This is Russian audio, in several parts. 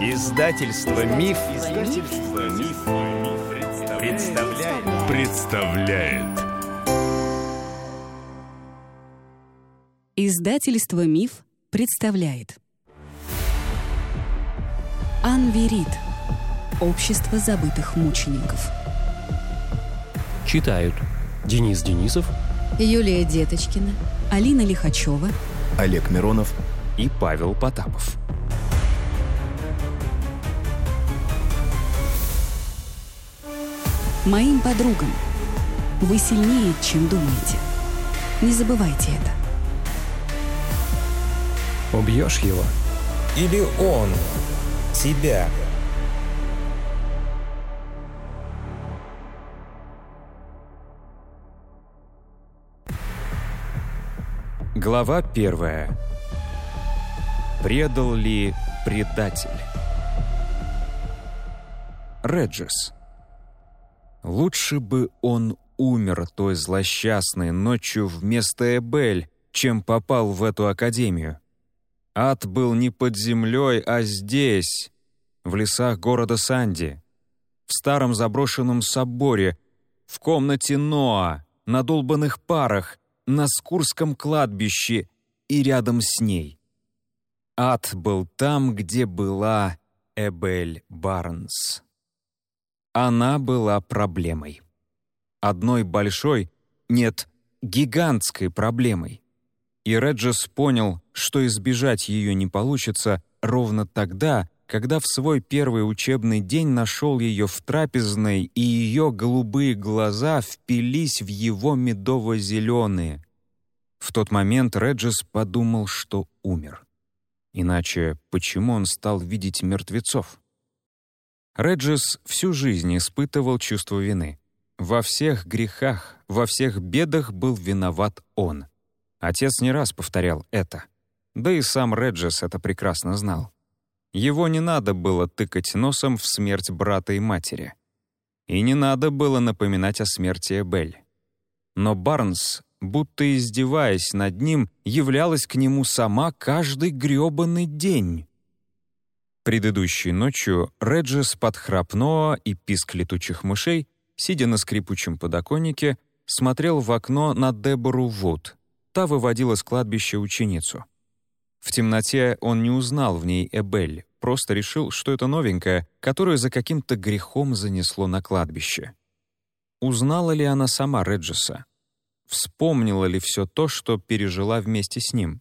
Издательство Миф, Издательство Миф, представляет. представляет. Издательство Миф представляет. Анверит. Общество забытых мучеников. Читают Денис Денисов, Юлия Деточкина, Алина Лихачева, Олег Миронов и Павел Потапов. Моим подругам. Вы сильнее, чем думаете. Не забывайте это. Убьешь его? Или он тебя? Глава первая. Предал ли предатель? Реджис. Лучше бы он умер той злосчастной ночью вместо Эбель, чем попал в эту академию. Ад был не под землей, а здесь, в лесах города Санди, в старом заброшенном соборе, в комнате Ноа, на долбанных парах, на Скурском кладбище и рядом с ней. Ад был там, где была Эбель Барнс. Она была проблемой. Одной большой, нет, гигантской проблемой. И Реджес понял, что избежать ее не получится ровно тогда, когда в свой первый учебный день нашел ее в трапезной, и ее голубые глаза впились в его медово-зеленые. В тот момент Реджес подумал, что умер. Иначе почему он стал видеть мертвецов? Реджис всю жизнь испытывал чувство вины. Во всех грехах, во всех бедах был виноват он. Отец не раз повторял это. Да и сам Реджис это прекрасно знал. Его не надо было тыкать носом в смерть брата и матери. И не надо было напоминать о смерти Эбель. Но Барнс, будто издеваясь над ним, являлась к нему сама каждый грёбаный день. Предыдущей ночью Реджис под храп Ноа и писк летучих мышей, сидя на скрипучем подоконнике, смотрел в окно на Дебору Вуд. Та выводила с кладбища ученицу. В темноте он не узнал в ней Эбель, просто решил, что это новенькая, которую за каким-то грехом занесло на кладбище. Узнала ли она сама Реджиса? Вспомнила ли все то, что пережила вместе с ним?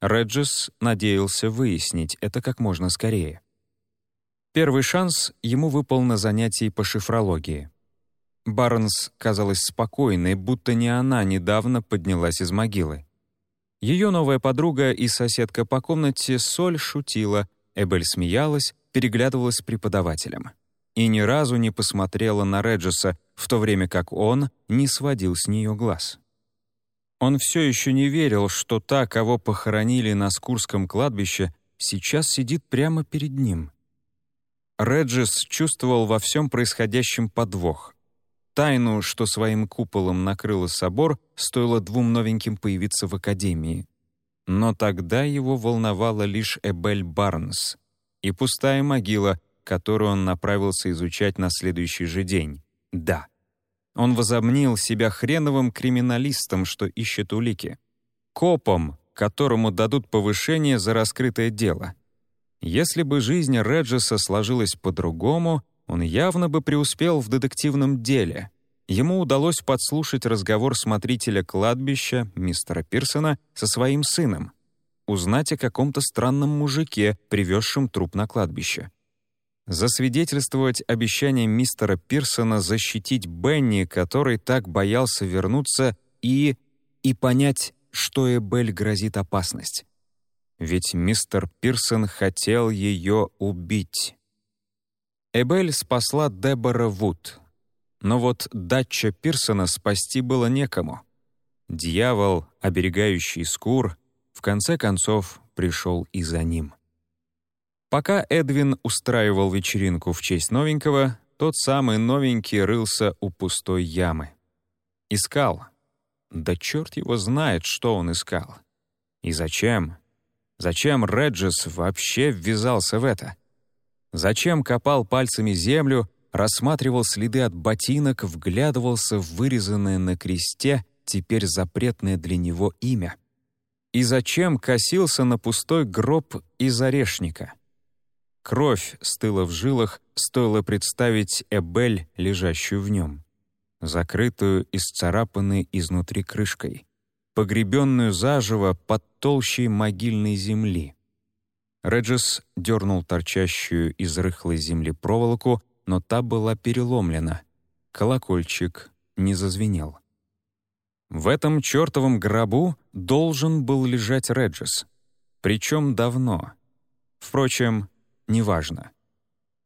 Реджис надеялся выяснить это как можно скорее. Первый шанс ему выпал на занятии по шифрологии. Барнс казалась спокойной, будто не она недавно поднялась из могилы. Ее новая подруга и соседка по комнате Соль шутила, Эбель смеялась, переглядывалась с преподавателем. И ни разу не посмотрела на Реджиса, в то время как он не сводил с нее глаз. Он все еще не верил, что та, кого похоронили на Скурском кладбище, сейчас сидит прямо перед ним. Реджис чувствовал во всем происходящем подвох. Тайну, что своим куполом накрыло собор, стоило двум новеньким появиться в Академии. Но тогда его волновала лишь Эбель Барнс и пустая могила, которую он направился изучать на следующий же день. Да, он возомнил себя хреновым криминалистом, что ищет улики. Копом, которому дадут повышение за раскрытое дело. Если бы жизнь Реджеса сложилась по-другому, он явно бы преуспел в детективном деле. Ему удалось подслушать разговор смотрителя кладбища, мистера Пирсона, со своим сыном. Узнать о каком-то странном мужике, привезшем труп на кладбище засвидетельствовать обещание мистера Пирсона защитить Бенни, который так боялся вернуться, и... и понять, что Эбель грозит опасность. Ведь мистер Пирсон хотел ее убить. Эбель спасла Дебора Вуд. Но вот дача Пирсона спасти было некому. Дьявол, оберегающий скур, в конце концов пришел и за ним. Пока Эдвин устраивал вечеринку в честь новенького, тот самый новенький рылся у пустой ямы. Искал. Да черт его знает, что он искал. И зачем? Зачем Реджес вообще ввязался в это? Зачем копал пальцами землю, рассматривал следы от ботинок, вглядывался в вырезанное на кресте, теперь запретное для него имя? И зачем косился на пустой гроб из орешника? Кровь стыла в жилах, стоило представить Эбель, лежащую в нем, закрытую и сцарапанной изнутри крышкой, погребенную заживо под толщей могильной земли. Реджес дернул торчащую из рыхлой земли проволоку, но та была переломлена. Колокольчик не зазвенел. В этом чертовом гробу должен был лежать Реджес. Причем давно. Впрочем, неважно.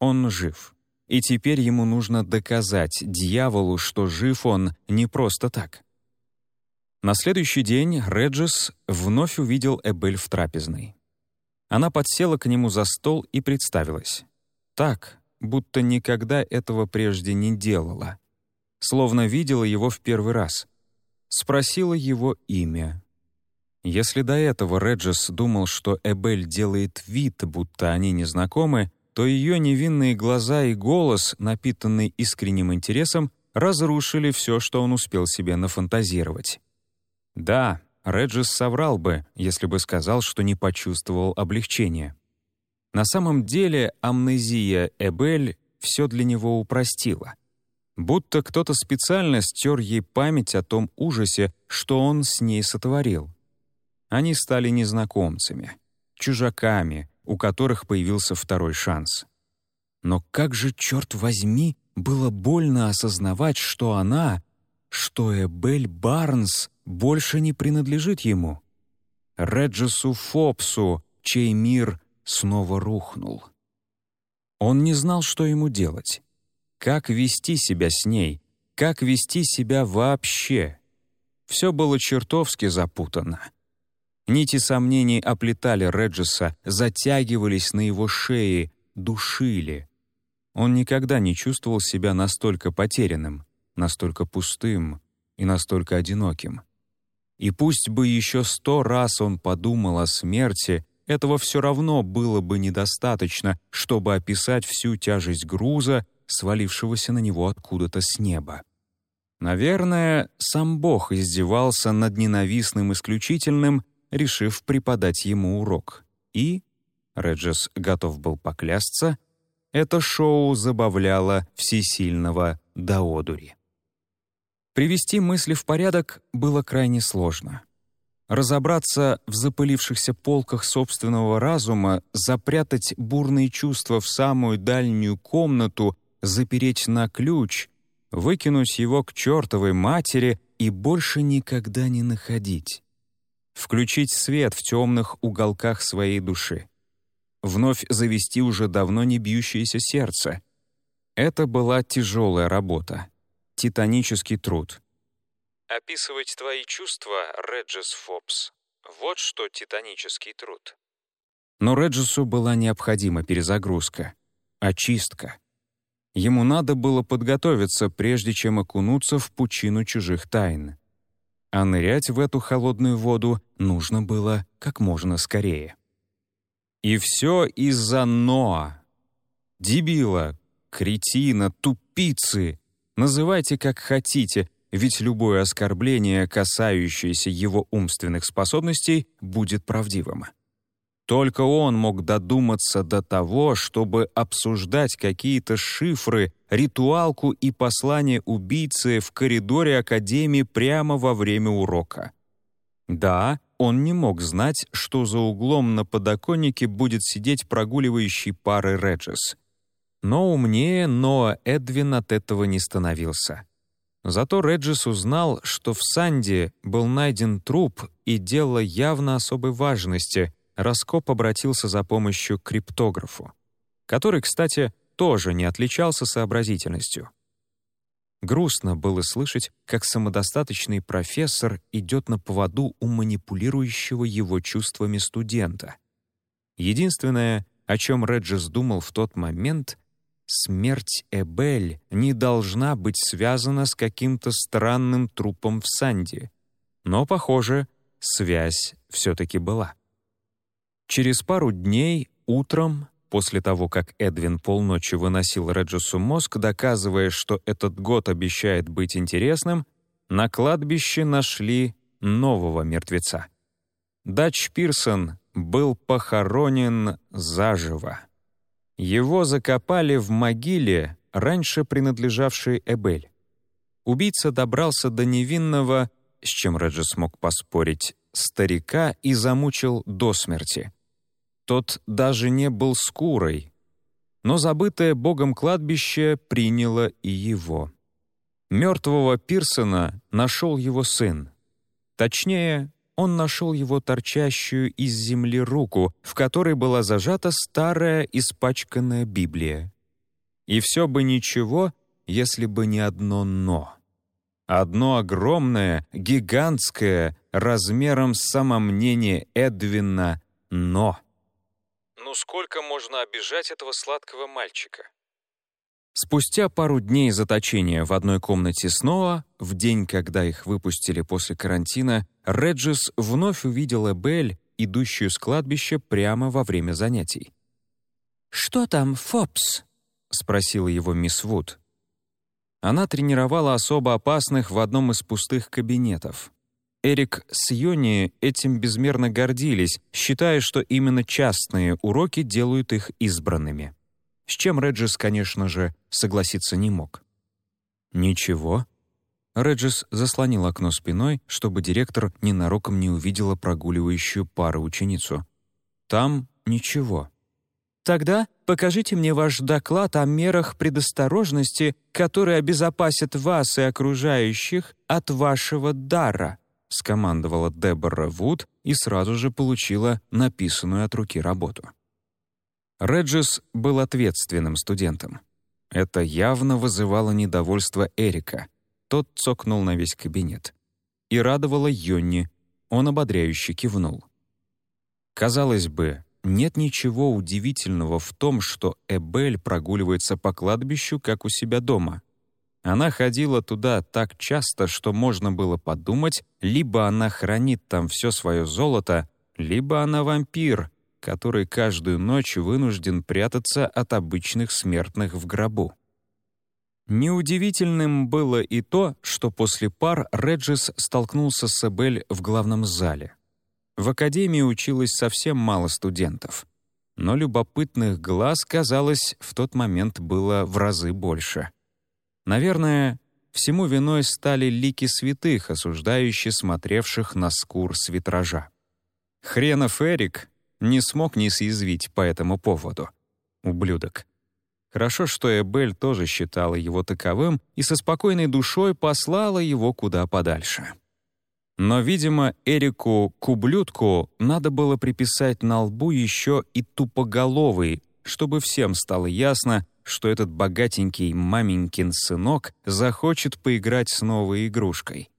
Он жив. И теперь ему нужно доказать дьяволу, что жив он не просто так. На следующий день Реджес вновь увидел Эбель в трапезной. Она подсела к нему за стол и представилась. Так, будто никогда этого прежде не делала. Словно видела его в первый раз. Спросила его имя. Если до этого Реджес думал, что Эбель делает вид, будто они незнакомы, то ее невинные глаза и голос, напитанный искренним интересом, разрушили все, что он успел себе нафантазировать. Да, Реджис соврал бы, если бы сказал, что не почувствовал облегчения. На самом деле амнезия Эбель все для него упростила. Будто кто-то специально стер ей память о том ужасе, что он с ней сотворил. Они стали незнакомцами, чужаками, у которых появился второй шанс. Но как же, черт возьми, было больно осознавать, что она, что Эбель Барнс больше не принадлежит ему. Реджесу Фопсу, чей мир снова рухнул. Он не знал, что ему делать. Как вести себя с ней? Как вести себя вообще? Все было чертовски запутано. Нити сомнений оплетали Реджеса, затягивались на его шее, душили. Он никогда не чувствовал себя настолько потерянным, настолько пустым и настолько одиноким. И пусть бы еще сто раз он подумал о смерти, этого все равно было бы недостаточно, чтобы описать всю тяжесть груза, свалившегося на него откуда-то с неба. Наверное, сам Бог издевался над ненавистным исключительным, решив преподать ему урок. И, Реджес готов был поклясться, это шоу забавляло всесильного до одури. Привести мысли в порядок было крайне сложно. Разобраться в запылившихся полках собственного разума, запрятать бурные чувства в самую дальнюю комнату, запереть на ключ, выкинуть его к чертовой матери и больше никогда не находить. Включить свет в темных уголках своей души. Вновь завести уже давно не бьющееся сердце. Это была тяжелая работа титанический труд. Описывать твои чувства, Реджис Фобс. Вот что титанический труд. Но Реджису была необходима перезагрузка, очистка. Ему надо было подготовиться, прежде чем окунуться в пучину чужих тайн. А нырять в эту холодную воду нужно было как можно скорее. И все из-за Ноа. Дебила, кретина, тупицы, Называйте как хотите, ведь любое оскорбление, касающееся его умственных способностей, будет правдивым. Только он мог додуматься до того, чтобы обсуждать какие-то шифры, ритуалку и послание убийцы в коридоре Академии прямо во время урока. Да, он не мог знать, что за углом на подоконнике будет сидеть прогуливающий пары Реджес — но умнее Ноа Эдвин от этого не становился. Зато Реджис узнал, что в Санди был найден труп, и дело явно особой важности. Раскоп обратился за помощью к криптографу, который, кстати, тоже не отличался сообразительностью. Грустно было слышать, как самодостаточный профессор идет на поводу у манипулирующего его чувствами студента. Единственное, о чем Реджис думал в тот момент, Смерть Эбель не должна быть связана с каким-то странным трупом в Санди. Но, похоже, связь все-таки была. Через пару дней, утром, после того, как Эдвин полночи выносил Реджесу мозг, доказывая, что этот год обещает быть интересным, на кладбище нашли нового мертвеца. Дач Пирсон был похоронен заживо. Его закопали в могиле, раньше принадлежавшей Эбель. Убийца добрался до невинного, с чем Реджи смог поспорить, старика и замучил до смерти. Тот даже не был скурой, но забытое богом кладбище приняло и его. Мертвого Пирсона нашел его сын. Точнее, он нашел его торчащую из земли руку, в которой была зажата старая испачканная Библия. И все бы ничего, если бы не одно «но». Одно огромное, гигантское, размером с самомнение Эдвина «но». «Ну сколько можно обижать этого сладкого мальчика?» Спустя пару дней заточения в одной комнате снова, в день, когда их выпустили после карантина, Реджис вновь увидела Белль, идущую с кладбища прямо во время занятий. «Что там, Фобс?» — спросила его мисс Вуд. Она тренировала особо опасных в одном из пустых кабинетов. Эрик с Йони этим безмерно гордились, считая, что именно частные уроки делают их избранными с чем Реджис, конечно же, согласиться не мог. «Ничего». Реджис заслонил окно спиной, чтобы директор ненароком не увидела прогуливающую пару ученицу. «Там ничего». «Тогда покажите мне ваш доклад о мерах предосторожности, которые обезопасят вас и окружающих от вашего дара», скомандовала Дебора Вуд и сразу же получила написанную от руки работу. Реджис был ответственным студентом. Это явно вызывало недовольство Эрика. Тот цокнул на весь кабинет. И радовало Йонни. Он ободряюще кивнул. Казалось бы, нет ничего удивительного в том, что Эбель прогуливается по кладбищу, как у себя дома. Она ходила туда так часто, что можно было подумать, либо она хранит там все свое золото, либо она вампир, который каждую ночь вынужден прятаться от обычных смертных в гробу. Неудивительным было и то, что после пар Реджис столкнулся с Эбель в главном зале. В академии училось совсем мало студентов, но любопытных глаз, казалось, в тот момент было в разы больше. Наверное, всему виной стали лики святых, осуждающие смотревших на скур с витража. Хренов Эрик, не смог не съязвить по этому поводу. Ублюдок. Хорошо, что Эбель тоже считала его таковым и со спокойной душой послала его куда подальше. Но, видимо, Эрику Кублютку надо было приписать на лбу еще и тупоголовый, чтобы всем стало ясно, что этот богатенький маменькин сынок захочет поиграть с новой игрушкой.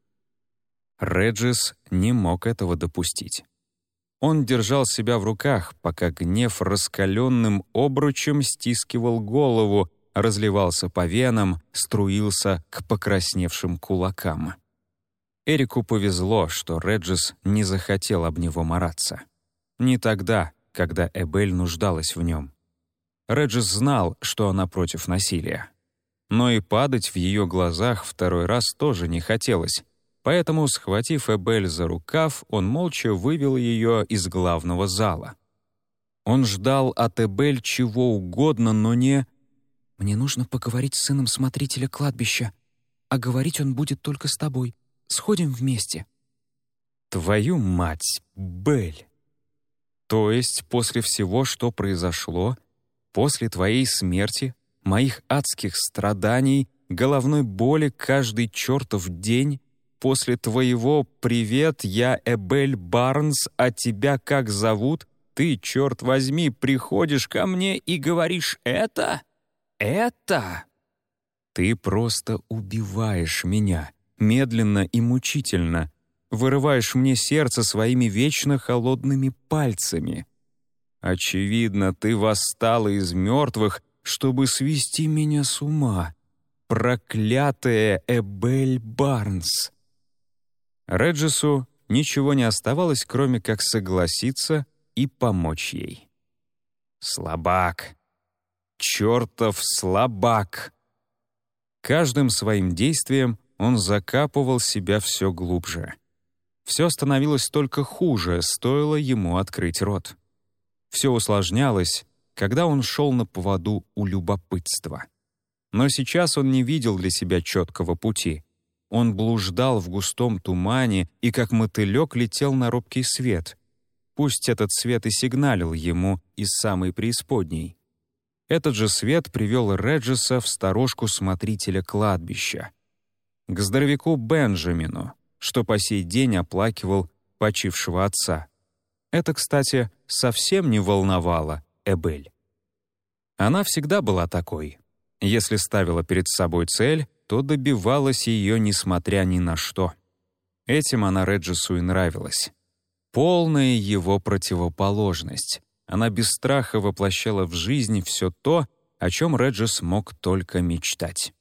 Реджис не мог этого допустить. Он держал себя в руках, пока гнев раскаленным обручем стискивал голову, разливался по венам, струился к покрасневшим кулакам. Эрику повезло, что Реджис не захотел об него мараться. Не тогда, когда Эбель нуждалась в нем. Реджис знал, что она против насилия. Но и падать в ее глазах второй раз тоже не хотелось, Поэтому, схватив Эбель за рукав, он молча вывел ее из главного зала. Он ждал от Эбель чего угодно, но не... «Мне нужно поговорить с сыном смотрителя кладбища, а говорить он будет только с тобой. Сходим вместе». «Твою мать, Бель!» «То есть после всего, что произошло, после твоей смерти, моих адских страданий, головной боли каждый чертов день, после твоего «Привет, я Эбель Барнс, а тебя как зовут?» Ты, черт возьми, приходишь ко мне и говоришь «это? Это?» Ты просто убиваешь меня, медленно и мучительно, вырываешь мне сердце своими вечно холодными пальцами. Очевидно, ты восстала из мертвых, чтобы свести меня с ума. Проклятая Эбель Барнс! Реджису ничего не оставалось, кроме как согласиться и помочь ей. Слабак. Чертов слабак. Каждым своим действием он закапывал себя все глубже. Все становилось только хуже, стоило ему открыть рот. Все усложнялось, когда он шел на поводу у любопытства. Но сейчас он не видел для себя четкого пути. Он блуждал в густом тумане и, как мотылек, летел на робкий свет. Пусть этот свет и сигналил ему из самой преисподней. Этот же свет привел Реджеса в сторожку смотрителя кладбища. К здоровяку Бенджамину, что по сей день оплакивал почившего отца. Это, кстати, совсем не волновало Эбель. Она всегда была такой. Если ставила перед собой цель, то добивалась ее несмотря ни на что. Этим она Реджесу и нравилась. Полная его противоположность. Она без страха воплощала в жизнь все то, о чем Реджес мог только мечтать.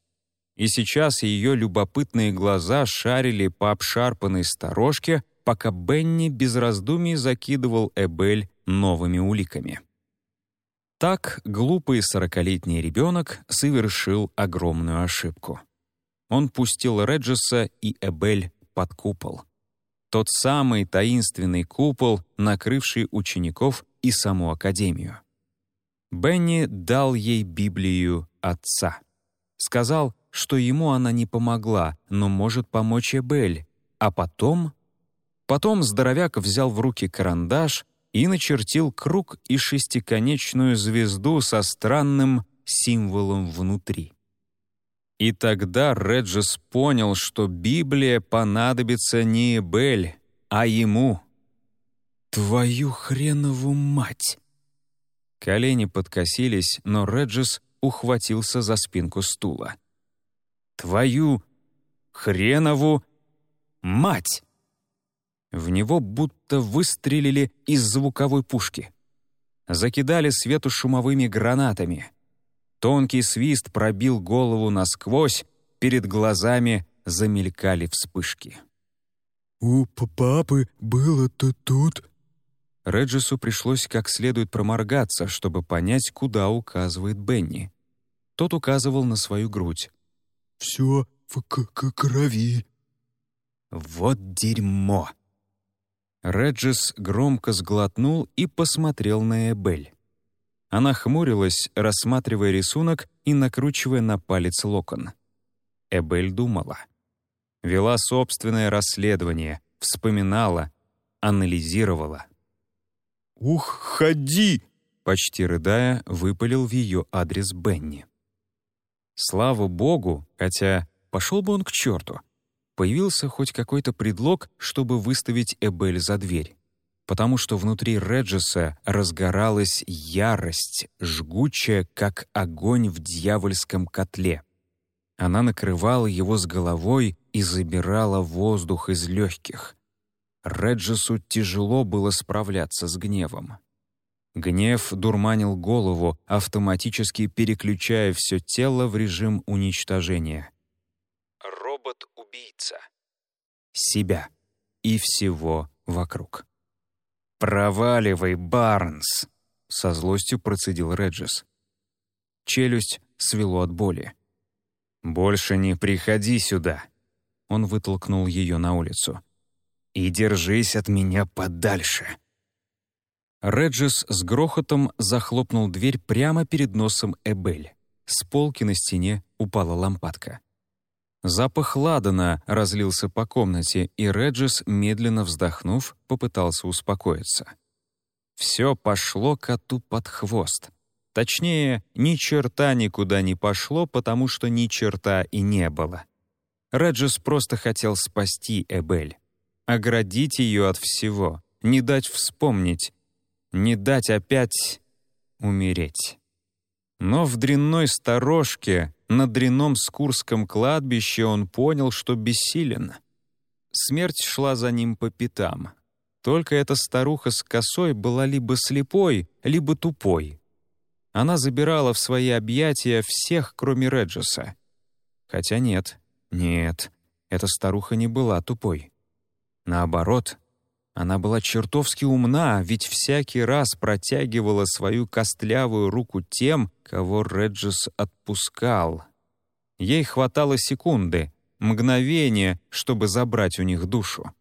И сейчас ее любопытные глаза шарили по обшарпанной сторожке, пока Бенни без раздумий закидывал Эбель новыми уликами. Так глупый сорокалетний ребенок совершил огромную ошибку. Он пустил Реджеса и Эбель под купол. Тот самый таинственный купол, накрывший учеников и саму Академию. Бенни дал ей Библию отца. Сказал, что ему она не помогла, но может помочь Эбель. А потом... Потом здоровяк взял в руки карандаш и начертил круг и шестиконечную звезду со странным символом внутри. И тогда Реджес понял, что Библия понадобится не Эбель, а ему. «Твою хренову мать!» Колени подкосились, но Реджес ухватился за спинку стула. «Твою хренову мать!» В него будто выстрелили из звуковой пушки. Закидали свету шумовыми гранатами. Тонкий свист пробил голову насквозь, перед глазами замелькали вспышки. «У папы было-то тут...» Реджису пришлось как следует проморгаться, чтобы понять, куда указывает Бенни. Тот указывал на свою грудь. «Все в к -к крови». «Вот дерьмо!» Реджис громко сглотнул и посмотрел на Эбель. Она хмурилась, рассматривая рисунок и накручивая на палец локон. Эбель думала. Вела собственное расследование, вспоминала, анализировала. «Ух, ходи!» — почти рыдая, выпалил в ее адрес Бенни. Слава богу, хотя пошел бы он к черту. Появился хоть какой-то предлог, чтобы выставить Эбель за дверь. Потому что внутри Реджеса разгоралась ярость, жгучая, как огонь в дьявольском котле. Она накрывала его с головой и забирала воздух из легких. Реджесу тяжело было справляться с гневом. Гнев дурманил голову, автоматически переключая все тело в режим уничтожения. Робот-убийца. Себя и всего вокруг. «Проваливай, Барнс!» — со злостью процедил Реджес. Челюсть свело от боли. «Больше не приходи сюда!» Он вытолкнул ее на улицу и держись от меня подальше». Реджис с грохотом захлопнул дверь прямо перед носом Эбель. С полки на стене упала лампадка. Запах ладана разлился по комнате, и Реджис, медленно вздохнув, попытался успокоиться. Все пошло коту под хвост. Точнее, ни черта никуда не пошло, потому что ни черта и не было. Реджис просто хотел спасти Эбель оградить ее от всего, не дать вспомнить, не дать опять умереть. Но в дрянной сторожке, на дрянном Скурском кладбище он понял, что бессилен. Смерть шла за ним по пятам. Только эта старуха с косой была либо слепой, либо тупой. Она забирала в свои объятия всех, кроме Реджеса. Хотя нет, нет, эта старуха не была тупой. Наоборот, Она была чертовски умна, ведь всякий раз протягивала свою костлявую руку тем, кого Реджис отпускал. Ей хватало секунды, мгновения, чтобы забрать у них душу.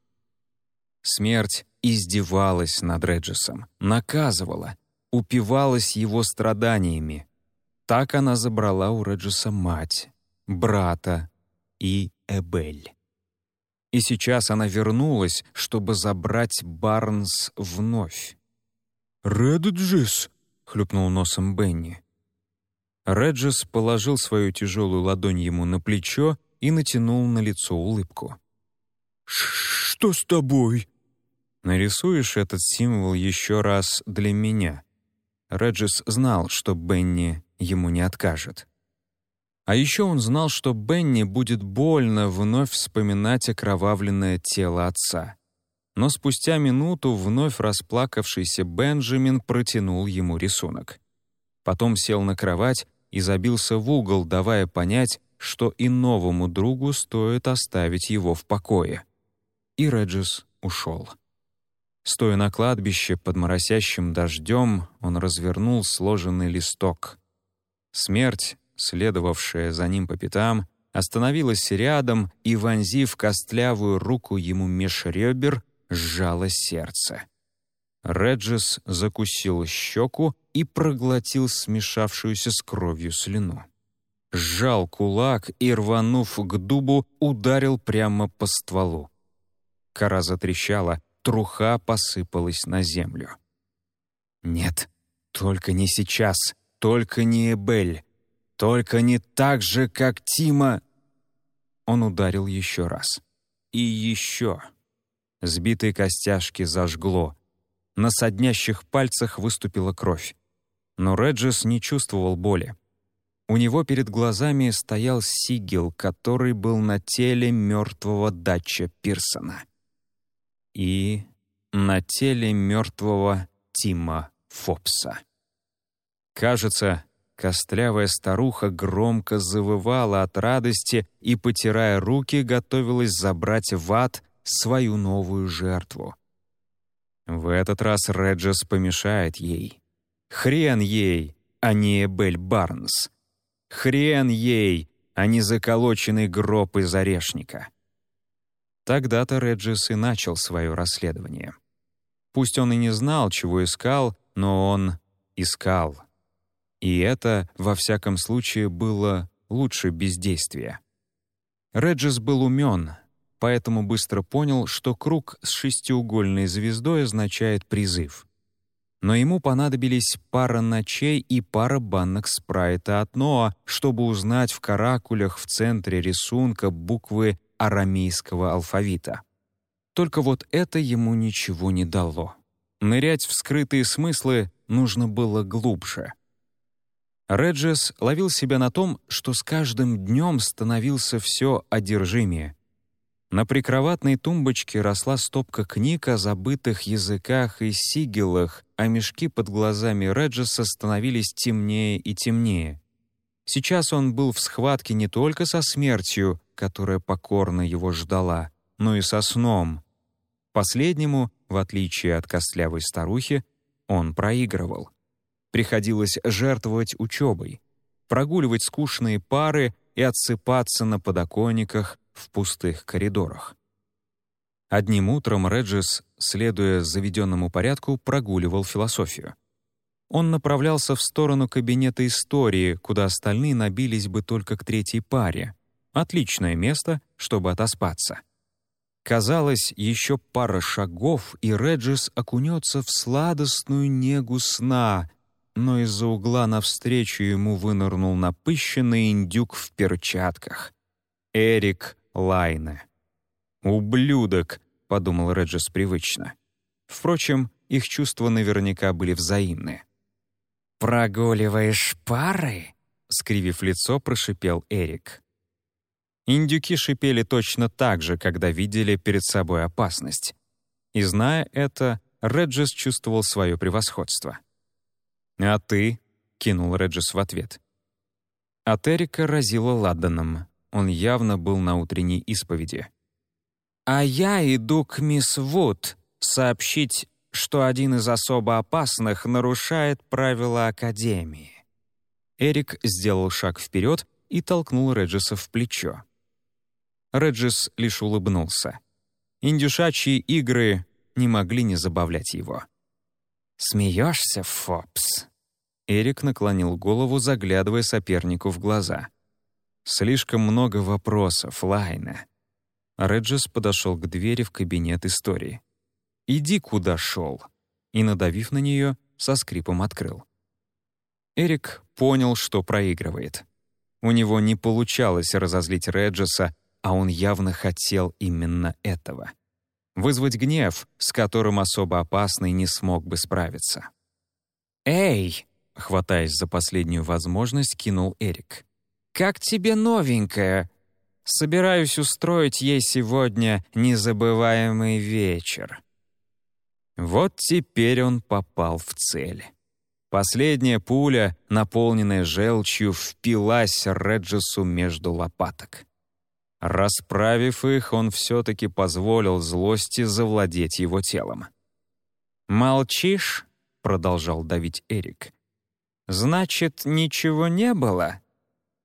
Смерть издевалась над Реджисом, наказывала, упивалась его страданиями. Так она забрала у Реджиса мать, брата и Эбель. И сейчас она вернулась, чтобы забрать Барнс вновь. «Реджис!» — хлюпнул носом Бенни. Реджис положил свою тяжелую ладонь ему на плечо и натянул на лицо улыбку. «Что с тобой?» «Нарисуешь этот символ еще раз для меня?» Реджис знал, что Бенни ему не откажет. А еще он знал, что Бенни будет больно вновь вспоминать окровавленное тело отца. Но спустя минуту вновь расплакавшийся Бенджамин протянул ему рисунок. Потом сел на кровать и забился в угол, давая понять, что и новому другу стоит оставить его в покое. И Реджис ушел. Стоя на кладбище под моросящим дождем, он развернул сложенный листок. Смерть следовавшая за ним по пятам, остановилась рядом и, вонзив костлявую руку ему меж ребер, сжало сердце. Реджес закусил щеку и проглотил смешавшуюся с кровью слюну. Сжал кулак и, рванув к дубу, ударил прямо по стволу. Кора затрещала, труха посыпалась на землю. «Нет, только не сейчас, только не Эбель, только не так же, как Тима!» Он ударил еще раз. И еще. Сбитые костяшки зажгло. На соднящих пальцах выступила кровь. Но Реджес не чувствовал боли. У него перед глазами стоял сигил, который был на теле мертвого дача Пирсона. И на теле мертвого Тима Фопса. Кажется, Костлявая старуха громко завывала от радости и, потирая руки, готовилась забрать в ад свою новую жертву. В этот раз Реджес помешает ей. Хрен ей, а не Эбель Барнс. Хрен ей, а не заколоченный гроб из орешника. Тогда-то Реджес и начал свое расследование. Пусть он и не знал, чего искал, но он искал. И это, во всяком случае, было лучше бездействия. Реджис был умен, поэтому быстро понял, что круг с шестиугольной звездой означает призыв. Но ему понадобились пара ночей и пара банок спрайта от Ноа, чтобы узнать в каракулях в центре рисунка буквы арамейского алфавита. Только вот это ему ничего не дало. Нырять в скрытые смыслы нужно было глубже — Реджес ловил себя на том, что с каждым днем становился все одержимее. На прикроватной тумбочке росла стопка книг о забытых языках и сигелах, а мешки под глазами Реджеса становились темнее и темнее. Сейчас он был в схватке не только со смертью, которая покорно его ждала, но и со сном. Последнему, в отличие от костлявой старухи, он проигрывал приходилось жертвовать учебой, прогуливать скучные пары и отсыпаться на подоконниках в пустых коридорах. Одним утром Реджис, следуя заведенному порядку, прогуливал философию. Он направлялся в сторону кабинета истории, куда остальные набились бы только к третьей паре. Отличное место, чтобы отоспаться. Казалось, еще пара шагов, и Реджис окунется в сладостную негу сна, но из-за угла навстречу ему вынырнул напыщенный индюк в перчатках. Эрик Лайне. «Ублюдок», — подумал Реджес привычно. Впрочем, их чувства наверняка были взаимны. «Прогуливаешь пары?» — скривив лицо, прошипел Эрик. Индюки шипели точно так же, когда видели перед собой опасность. И зная это, Реджес чувствовал свое превосходство. «А ты?» — кинул Реджис в ответ. От Эрика разило ладаном. Он явно был на утренней исповеди. «А я иду к мисс Вуд», — сообщить, что один из особо опасных нарушает правила Академии». Эрик сделал шаг вперед и толкнул Реджиса в плечо. Реджис лишь улыбнулся. Индюшачьи игры не могли не забавлять его. «Смеешься, Фопс?» Эрик наклонил голову, заглядывая сопернику в глаза. «Слишком много вопросов, Лайна». Реджис подошел к двери в кабинет истории. «Иди, куда шел», и, надавив на нее, со скрипом открыл. Эрик понял, что проигрывает. У него не получалось разозлить Реджеса, а он явно хотел именно этого — вызвать гнев, с которым особо опасный не смог бы справиться. «Эй!» — хватаясь за последнюю возможность, кинул Эрик. «Как тебе новенькая? Собираюсь устроить ей сегодня незабываемый вечер». Вот теперь он попал в цель. Последняя пуля, наполненная желчью, впилась Реджесу между лопаток. Расправив их, он все-таки позволил злости завладеть его телом. «Молчишь?» — продолжал давить Эрик. «Значит, ничего не было?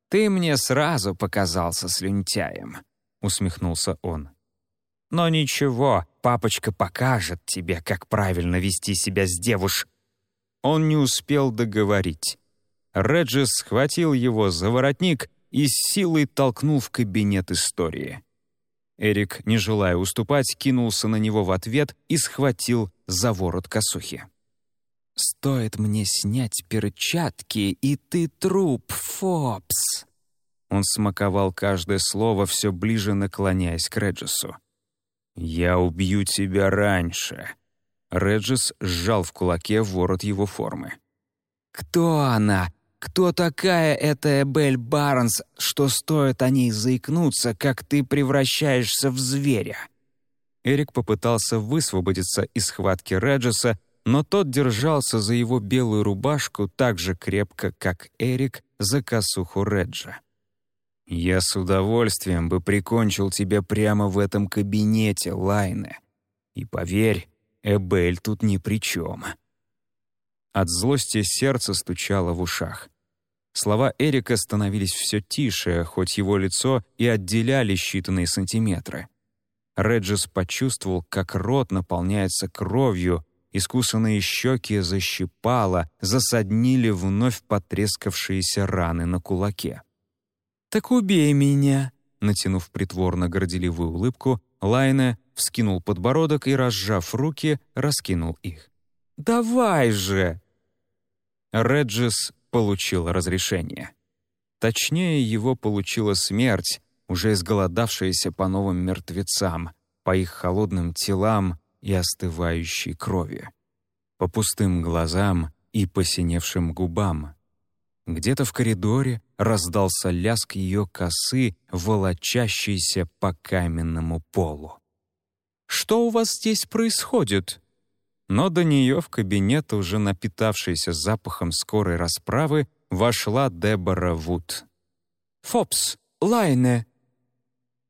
Ты мне сразу показался слюнтяем», — усмехнулся он. «Но ничего, папочка покажет тебе, как правильно вести себя с девуш...» Он не успел договорить. Реджис схватил его за воротник и с силой толкнул в кабинет истории. Эрик, не желая уступать, кинулся на него в ответ и схватил за ворот косухи. «Стоит мне снять перчатки, и ты труп, Фобс!» Он смаковал каждое слово, все ближе наклоняясь к Реджису. «Я убью тебя раньше!» Реджис сжал в кулаке ворот его формы. «Кто она? Кто такая эта Эбель Барнс, что стоит о ней заикнуться, как ты превращаешься в зверя?» Эрик попытался высвободиться из схватки Реджеса, но тот держался за его белую рубашку так же крепко, как Эрик за косуху Реджа. «Я с удовольствием бы прикончил тебя прямо в этом кабинете, Лайне. И поверь, Эбель тут ни при чем». От злости сердце стучало в ушах. Слова Эрика становились все тише, хоть его лицо и отделяли считанные сантиметры. Реджис почувствовал, как рот наполняется кровью, искусанные щеки защипало, засаднили вновь потрескавшиеся раны на кулаке. «Так убей меня!» Натянув притворно горделивую улыбку, Лайне вскинул подбородок и, разжав руки, раскинул их. «Давай же!» Реджис получил разрешение. Точнее, его получила смерть, уже изголодавшаяся по новым мертвецам, по их холодным телам и остывающей крови, по пустым глазам и посиневшим губам. Где-то в коридоре раздался ляск ее косы, волочащейся по каменному полу. «Что у вас здесь происходит?» но до нее в кабинет, уже напитавшийся запахом скорой расправы, вошла Дебора Вуд. «Фопс! Лайне!»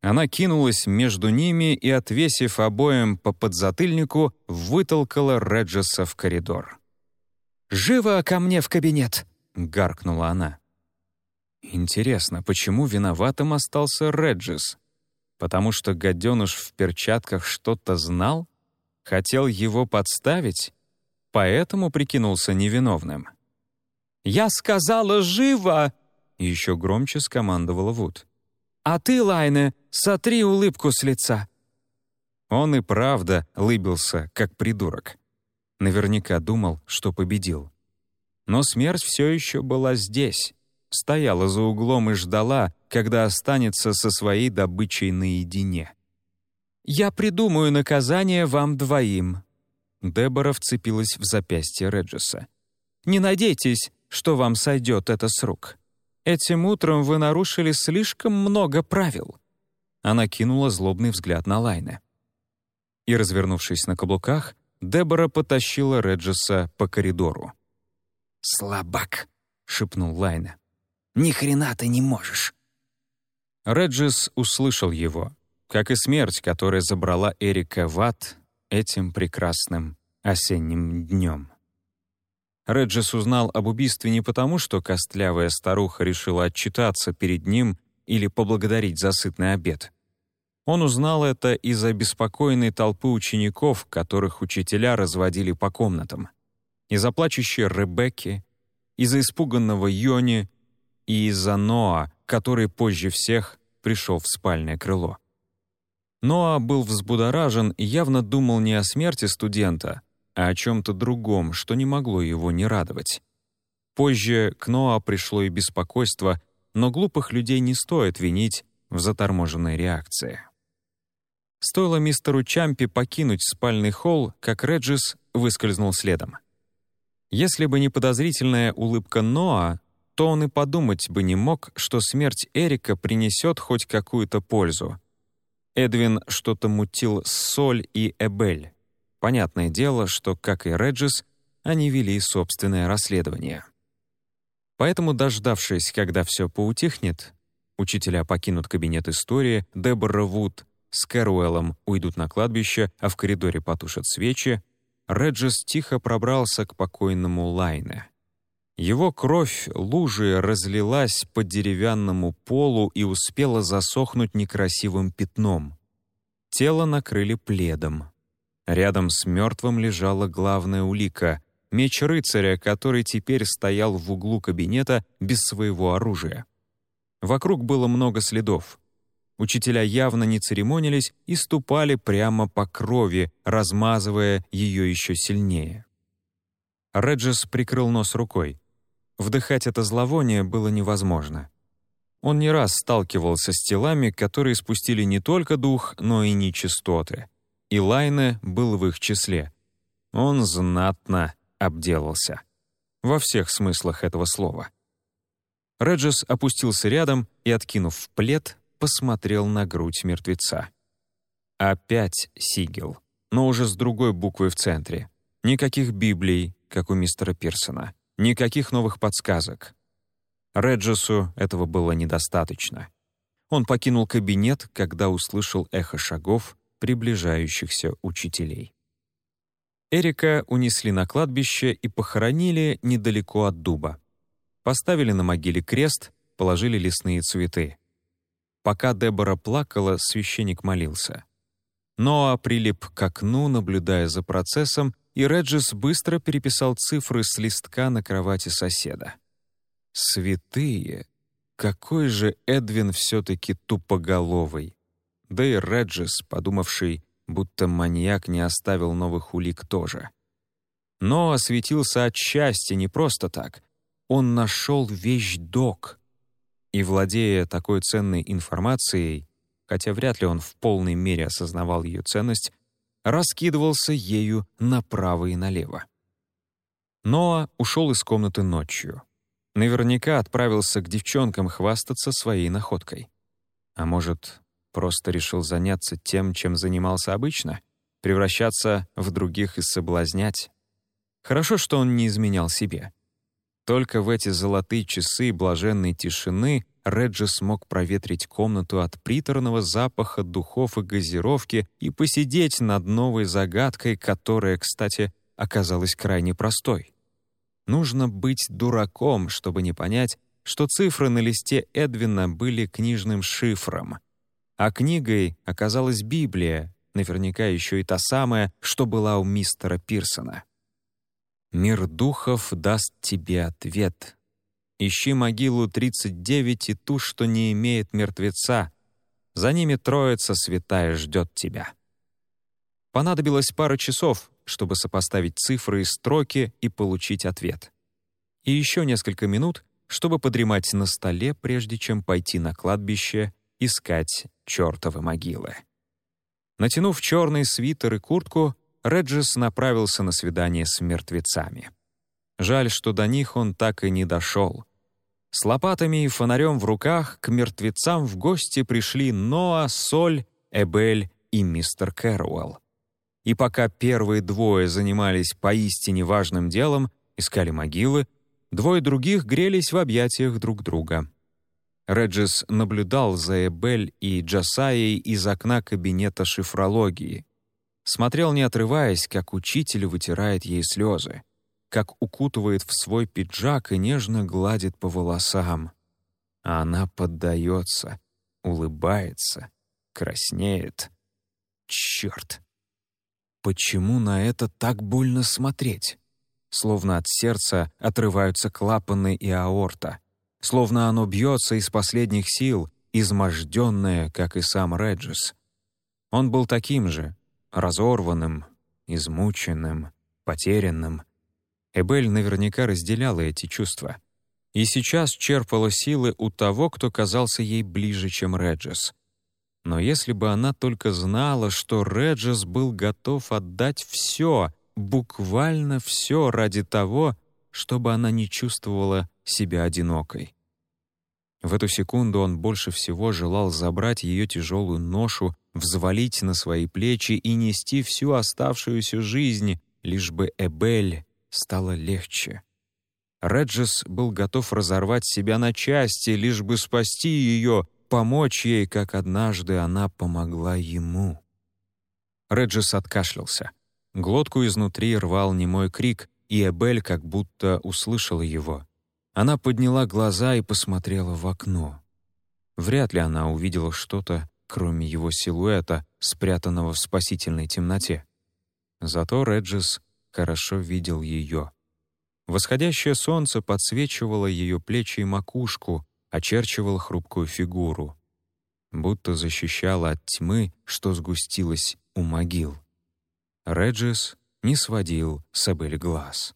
Она кинулась между ними и, отвесив обоим по подзатыльнику, вытолкала Реджеса в коридор. «Живо ко мне в кабинет!» — гаркнула она. Интересно, почему виноватым остался Реджес? Потому что гаденыш в перчатках что-то знал? Хотел его подставить, поэтому прикинулся невиновным. «Я сказала, живо!» — еще громче скомандовала Вуд. «А ты, Лайне, сотри улыбку с лица!» Он и правда лыбился, как придурок. Наверняка думал, что победил. Но смерть все еще была здесь, стояла за углом и ждала, когда останется со своей добычей наедине. «Я придумаю наказание вам двоим». Дебора вцепилась в запястье Реджеса. «Не надейтесь, что вам сойдет это с рук. Этим утром вы нарушили слишком много правил». Она кинула злобный взгляд на Лайна. И, развернувшись на каблуках, Дебора потащила Реджеса по коридору. «Слабак!» — шепнул Лайн. «Ни хрена ты не можешь!» Реджес услышал его, как и смерть, которая забрала Эрика в ад, этим прекрасным осенним днем. Реджес узнал об убийстве не потому, что костлявая старуха решила отчитаться перед ним или поблагодарить за сытный обед. Он узнал это из-за беспокойной толпы учеников, которых учителя разводили по комнатам, из-за плачущей Ребекки, из-за испуганного Йони и из-за Ноа, который позже всех пришел в спальное крыло. Ноа был взбудоражен и явно думал не о смерти студента, а о чем-то другом, что не могло его не радовать. Позже к Ноа пришло и беспокойство, но глупых людей не стоит винить в заторможенной реакции. Стоило мистеру Чампи покинуть спальный холл, как Реджис выскользнул следом. Если бы не подозрительная улыбка Ноа, то он и подумать бы не мог, что смерть Эрика принесет хоть какую-то пользу. Эдвин что-то мутил с Соль и Эбель. Понятное дело, что, как и Реджис, они вели собственное расследование. Поэтому, дождавшись, когда все поутихнет, учителя покинут кабинет истории, Дебора Вуд с Кэруэлом уйдут на кладбище, а в коридоре потушат свечи, Реджис тихо пробрался к покойному Лайне. Его кровь лужей разлилась по деревянному полу и успела засохнуть некрасивым пятном. Тело накрыли пледом. Рядом с мертвым лежала главная улика — меч рыцаря, который теперь стоял в углу кабинета без своего оружия. Вокруг было много следов. Учителя явно не церемонились и ступали прямо по крови, размазывая ее еще сильнее. Реджес прикрыл нос рукой. Вдыхать это зловоние было невозможно. Он не раз сталкивался с телами, которые спустили не только дух, но и нечистоты — и Лайне был в их числе. Он знатно обделался. Во всех смыслах этого слова. Реджес опустился рядом и, откинув плед, посмотрел на грудь мертвеца. Опять сигел, но уже с другой буквой в центре. Никаких библий, как у мистера Пирсона. Никаких новых подсказок. Реджесу этого было недостаточно. Он покинул кабинет, когда услышал эхо шагов приближающихся учителей. Эрика унесли на кладбище и похоронили недалеко от дуба. Поставили на могиле крест, положили лесные цветы. Пока Дебора плакала, священник молился. Ноа прилип к окну, наблюдая за процессом, и Реджис быстро переписал цифры с листка на кровати соседа. «Святые! Какой же Эдвин все-таки тупоголовый!» Да и Реджис, подумавший, будто маньяк не оставил новых улик тоже. Но осветился от счастья не просто так. Он нашел вещдок. И, владея такой ценной информацией, хотя вряд ли он в полной мере осознавал ее ценность, раскидывался ею направо и налево. Ноа ушел из комнаты ночью. Наверняка отправился к девчонкам хвастаться своей находкой. А может, Просто решил заняться тем, чем занимался обычно, превращаться в других и соблазнять. Хорошо, что он не изменял себе. Только в эти золотые часы блаженной тишины Реджи смог проветрить комнату от приторного запаха духов и газировки и посидеть над новой загадкой, которая, кстати, оказалась крайне простой. Нужно быть дураком, чтобы не понять, что цифры на листе Эдвина были книжным шифром, а книгой оказалась Библия, наверняка еще и та самая, что была у мистера Пирсона. «Мир духов даст тебе ответ. Ищи могилу 39 и ту, что не имеет мертвеца. За ними троица святая ждет тебя». Понадобилось пара часов, чтобы сопоставить цифры и строки и получить ответ. И еще несколько минут, чтобы подремать на столе, прежде чем пойти на кладбище искать чертовы могилы. Натянув черный свитер и куртку, Реджис направился на свидание с мертвецами. Жаль, что до них он так и не дошел. С лопатами и фонарем в руках к мертвецам в гости пришли Ноа, Соль, Эбель и мистер Кэруэлл. И пока первые двое занимались поистине важным делом, искали могилы, двое других грелись в объятиях друг друга. Реджис наблюдал за Эбель и Джасаей из окна кабинета шифрологии. смотрел не отрываясь, как учитель вытирает ей слезы, как укутывает в свой пиджак и нежно гладит по волосам. А она поддается, улыбается, краснеет. Черт! Почему на это так больно смотреть? Словно от сердца отрываются клапаны и аорта. Словно оно бьется из последних сил, изможденное, как и сам Реджис. Он был таким же, разорванным, измученным, потерянным. Эбель наверняка разделяла эти чувства. И сейчас черпала силы у того, кто казался ей ближе, чем Реджис. Но если бы она только знала, что Реджис был готов отдать все, буквально все ради того, чтобы она не чувствовала себя одинокой. В эту секунду он больше всего желал забрать ее тяжелую ношу, взвалить на свои плечи и нести всю оставшуюся жизнь, лишь бы Эбель стало легче. Реджес был готов разорвать себя на части, лишь бы спасти ее, помочь ей, как однажды она помогла ему. Реджес откашлялся. Глотку изнутри рвал немой крик, и Эбель как будто услышала его. Она подняла глаза и посмотрела в окно. Вряд ли она увидела что-то, кроме его силуэта, спрятанного в спасительной темноте. Зато Реджис хорошо видел ее. Восходящее солнце подсвечивало ее плечи и макушку, очерчивало хрупкую фигуру, будто защищало от тьмы, что сгустилась у могил. Реджис не сводил с Эбель глаз.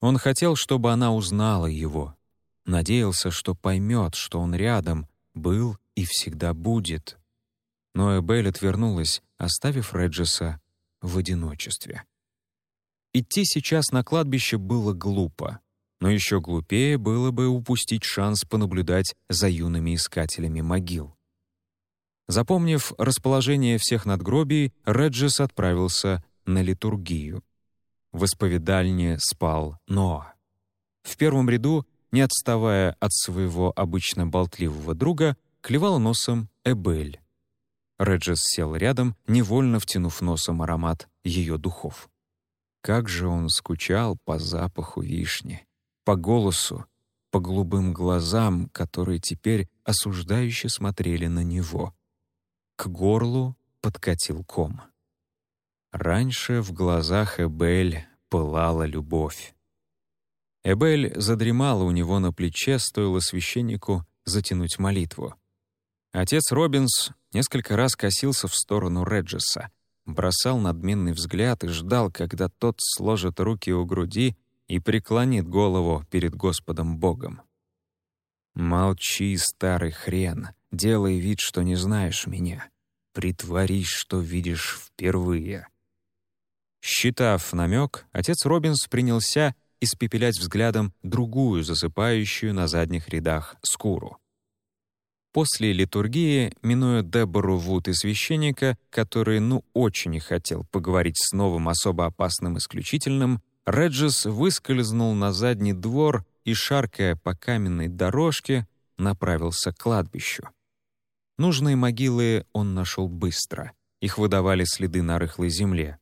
Он хотел, чтобы она узнала его. Надеялся, что поймет, что он рядом, был и всегда будет. Но Эбель отвернулась, оставив Реджеса в одиночестве. Идти сейчас на кладбище было глупо, но еще глупее было бы упустить шанс понаблюдать за юными искателями могил. Запомнив расположение всех надгробий, Реджес отправился на литургию. В исповедальне спал Ноа. В первом ряду, не отставая от своего обычно болтливого друга, клевал носом Эбель. Реджес сел рядом, невольно втянув носом аромат ее духов. Как же он скучал по запаху вишни, по голосу, по голубым глазам, которые теперь осуждающе смотрели на него. К горлу подкатил ком. Раньше в глазах Эбель пылала любовь. Эбель задремала у него на плече, стоило священнику затянуть молитву. Отец Робинс несколько раз косился в сторону Реджеса, бросал надменный взгляд и ждал, когда тот сложит руки у груди и преклонит голову перед Господом Богом. «Молчи, старый хрен, делай вид, что не знаешь меня. Притворись, что видишь впервые», Считав намек, отец Робинс принялся испепелять взглядом другую засыпающую на задних рядах скуру. После литургии, минуя Дебору Вуд и священника, который ну очень хотел поговорить с новым особо опасным исключительным, Реджис выскользнул на задний двор и, шаркая по каменной дорожке, направился к кладбищу. Нужные могилы он нашел быстро. Их выдавали следы на рыхлой земле.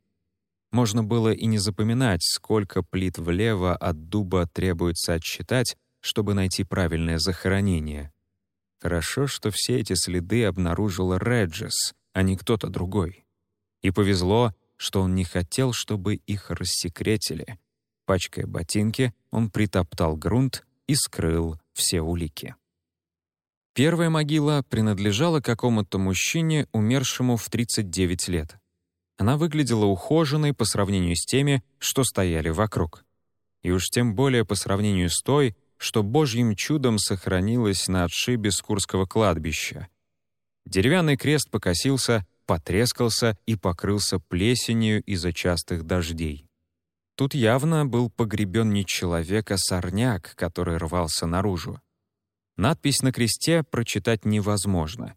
Можно было и не запоминать, сколько плит влево от дуба требуется отсчитать, чтобы найти правильное захоронение. Хорошо, что все эти следы обнаружил Реджес, а не кто-то другой. И повезло, что он не хотел, чтобы их рассекретили. Пачкая ботинки, он притоптал грунт и скрыл все улики. Первая могила принадлежала какому-то мужчине, умершему в 39 лет. Она выглядела ухоженной по сравнению с теми, что стояли вокруг. И уж тем более по сравнению с той, что божьим чудом сохранилась на отшибе Скурского кладбища. Деревянный крест покосился, потрескался и покрылся плесенью из-за частых дождей. Тут явно был погребен не человек, а сорняк, который рвался наружу. Надпись на кресте прочитать невозможно.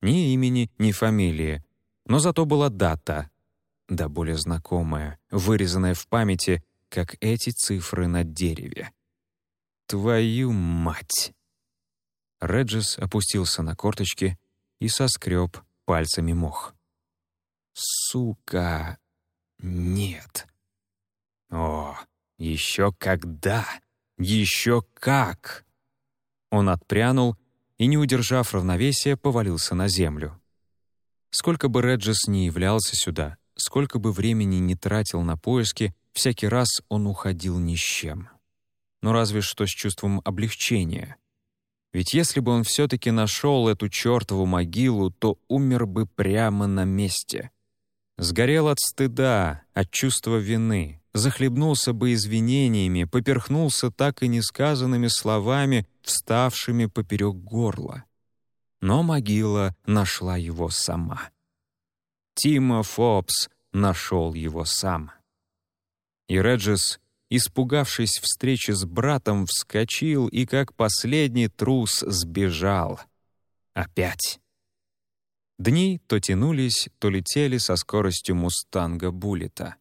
Ни имени, ни фамилии. Но зато была дата да более знакомая, вырезанная в памяти, как эти цифры на дереве. «Твою мать!» Реджис опустился на корточки и соскреб пальцами мох. Сука! Нет. О, еще когда! Еще как! Он отпрянул и, не удержав равновесия, повалился на землю. Сколько бы Реджес не являлся сюда, сколько бы времени не тратил на поиски, всякий раз он уходил ни с чем. Но разве что с чувством облегчения. Ведь если бы он все-таки нашел эту чертову могилу, то умер бы прямо на месте. Сгорел от стыда, от чувства вины, захлебнулся бы извинениями, поперхнулся так и несказанными словами, вставшими поперек горла. Но могила нашла его сама. Тима Фобс нашел его сам. И Реджес, испугавшись встречи с братом, вскочил и, как последний трус, сбежал. Опять. Дни то тянулись, то летели со скоростью мустанга Буллета.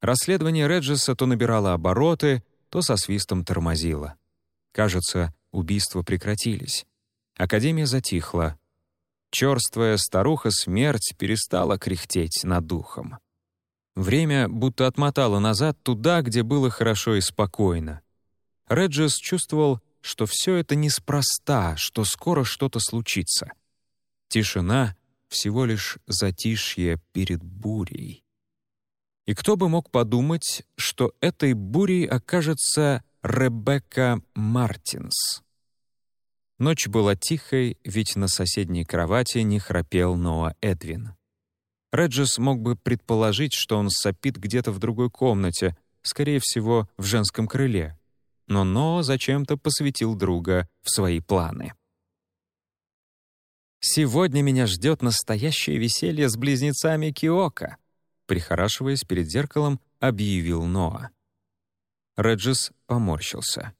Расследование Реджеса то набирало обороты, то со свистом тормозило. Кажется, убийства прекратились. Академия затихла. Черствая старуха-смерть перестала кряхтеть над духом. Время будто отмотало назад туда, где было хорошо и спокойно. Реджес чувствовал, что все это неспроста, что скоро что-то случится. Тишина — всего лишь затишье перед бурей. И кто бы мог подумать, что этой бурей окажется Ребекка Мартинс. Ночь была тихой, ведь на соседней кровати не храпел Ноа Эдвин. Реджес мог бы предположить, что он сопит где-то в другой комнате, скорее всего, в женском крыле. Но Ноа зачем-то посвятил друга в свои планы. «Сегодня меня ждет настоящее веселье с близнецами Киока», прихорашиваясь перед зеркалом, объявил Ноа. Реджис поморщился.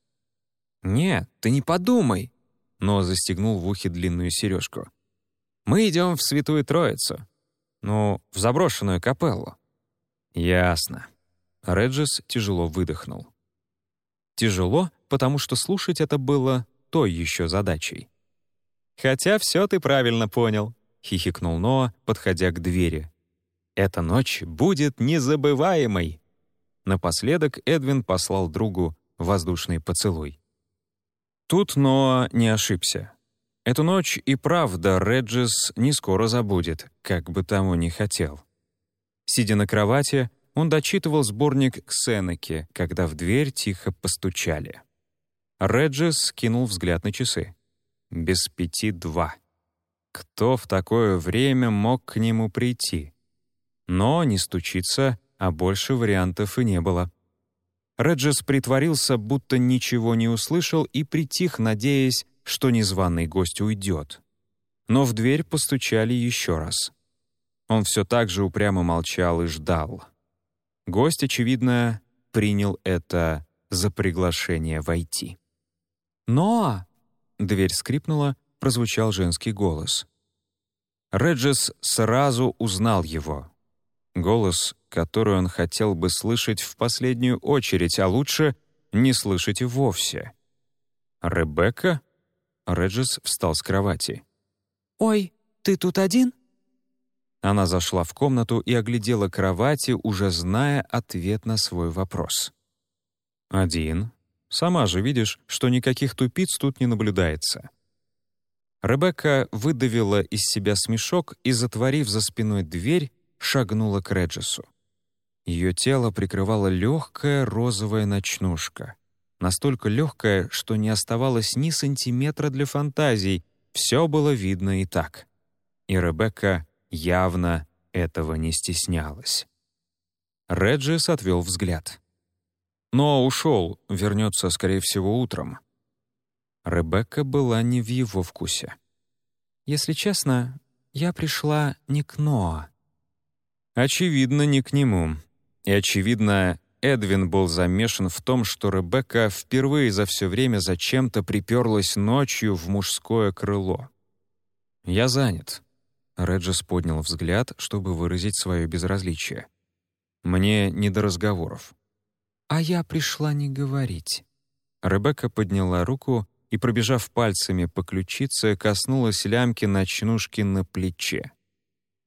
«Нет, ты не подумай!» Ноа застегнул в ухе длинную сережку. «Мы идем в Святую Троицу. Ну, в заброшенную капеллу». «Ясно». Реджис тяжело выдохнул. Тяжело, потому что слушать это было той еще задачей. «Хотя все ты правильно понял», — хихикнул Ноа, подходя к двери. Эта ночь будет незабываемой!» Напоследок Эдвин послал другу воздушный поцелуй. Тут Ноа не ошибся. Эту ночь и правда Реджис не скоро забудет, как бы тому ни хотел. Сидя на кровати, он дочитывал сборник Ксенеки, когда в дверь тихо постучали. Реджис кинул взгляд на часы. Без пяти два. Кто в такое время мог к нему прийти? Но не стучится, а больше вариантов и не было. Реджес притворился, будто ничего не услышал и притих, надеясь, что незваный гость уйдет. Но в дверь постучали еще раз. Он все так же упрямо молчал и ждал. Гость, очевидно, принял это за приглашение войти. «Ноа!» — дверь скрипнула, прозвучал женский голос. Реджес сразу узнал его. Голос, который он хотел бы слышать в последнюю очередь, а лучше не слышать и вовсе. «Ребекка?» Реджес встал с кровати. «Ой, ты тут один?» Она зашла в комнату и оглядела кровати, уже зная ответ на свой вопрос. «Один. Сама же видишь, что никаких тупиц тут не наблюдается». Ребекка выдавила из себя смешок и, затворив за спиной дверь, шагнула к Реджесу. Ее тело прикрывала легкая розовая ночнушка. Настолько легкая, что не оставалось ни сантиметра для фантазий, все было видно и так. И Ребекка явно этого не стеснялась. Реджис отвел взгляд. Но ушел, вернется, скорее всего, утром. Ребекка была не в его вкусе. «Если честно, я пришла не к Ноа», Очевидно, не к нему. И, очевидно, Эдвин был замешан в том, что Ребекка впервые за все время зачем-то приперлась ночью в мужское крыло. «Я занят». Реджес поднял взгляд, чтобы выразить свое безразличие. «Мне не до разговоров». «А я пришла не говорить». Ребекка подняла руку и, пробежав пальцами по ключице, коснулась лямки ночнушки на плече.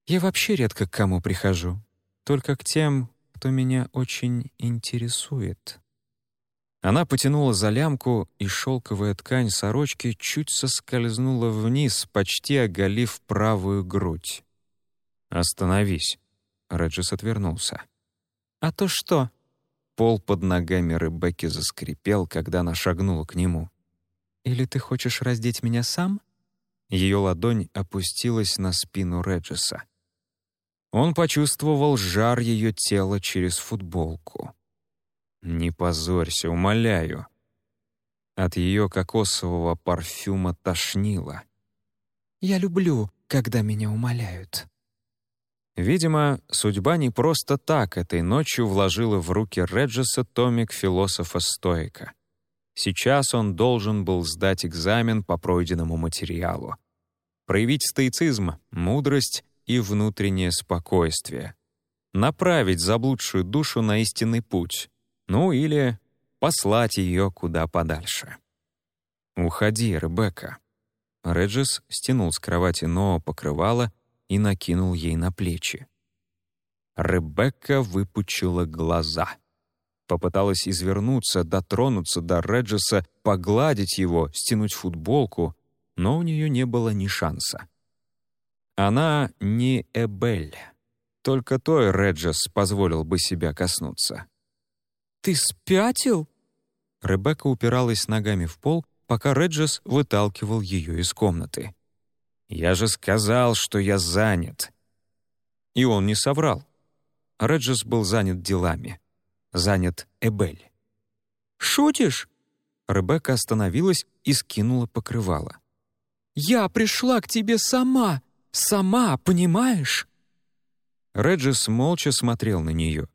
Я вообще редко к кому прихожу. Только к тем, кто меня очень интересует». Она потянула за лямку, и шелковая ткань сорочки чуть соскользнула вниз, почти оголив правую грудь. «Остановись!» — Реджис отвернулся. «А то что?» Пол под ногами Ребекки заскрипел, когда она шагнула к нему. «Или ты хочешь раздеть меня сам?» Ее ладонь опустилась на спину Реджиса. Он почувствовал жар ее тела через футболку. «Не позорься, умоляю». От ее кокосового парфюма тошнило. «Я люблю, когда меня умоляют». Видимо, судьба не просто так этой ночью вложила в руки Реджеса томик философа-стоика. Сейчас он должен был сдать экзамен по пройденному материалу. Проявить стоицизм, мудрость и внутреннее спокойствие. Направить заблудшую душу на истинный путь. Ну или послать ее куда подальше. «Уходи, Ребекка». Реджес стянул с кровати Ноа покрывало и накинул ей на плечи. Ребекка выпучила глаза. Попыталась извернуться, дотронуться до Реджеса, погладить его, стянуть футболку, но у нее не было ни шанса. Она не Эбель. Только той Реджес позволил бы себя коснуться. «Ты спятил?» Ребекка упиралась ногами в пол, пока Реджес выталкивал ее из комнаты. «Я же сказал, что я занят». И он не соврал. Реджес был занят делами. Занят Эбель. «Шутишь?» Ребекка остановилась и скинула покрывало. «Я пришла к тебе сама! Сама, понимаешь?» Реджис молча смотрел на нее.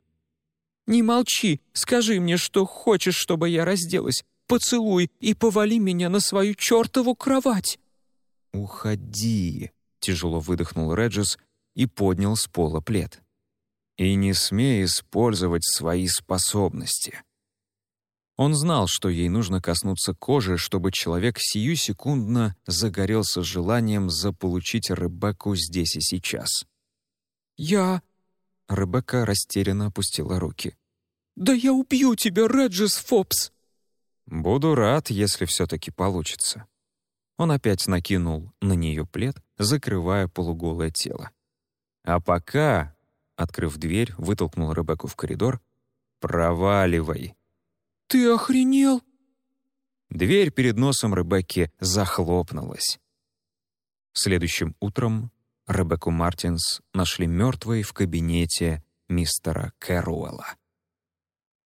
«Не молчи, скажи мне, что хочешь, чтобы я разделась. Поцелуй и повали меня на свою чертову кровать!» «Уходи!» — тяжело выдохнул Реджис и поднял с пола плед. «И не смей использовать свои способности». Он знал, что ей нужно коснуться кожи, чтобы человек сию секундно загорелся желанием заполучить Ребекку здесь и сейчас. «Я...» — Ребекка растерянно опустила руки. «Да я убью тебя, Реджис Фопс!» «Буду рад, если все-таки получится». Он опять накинул на нее плед, закрывая полуголое тело. «А пока...» — открыв дверь, вытолкнул Ребекку в коридор. «Проваливай!» «Ты охренел?» Дверь перед носом Ребекки захлопнулась. Следующим утром Ребекку Мартинс нашли мертвой в кабинете мистера Кэруэлла.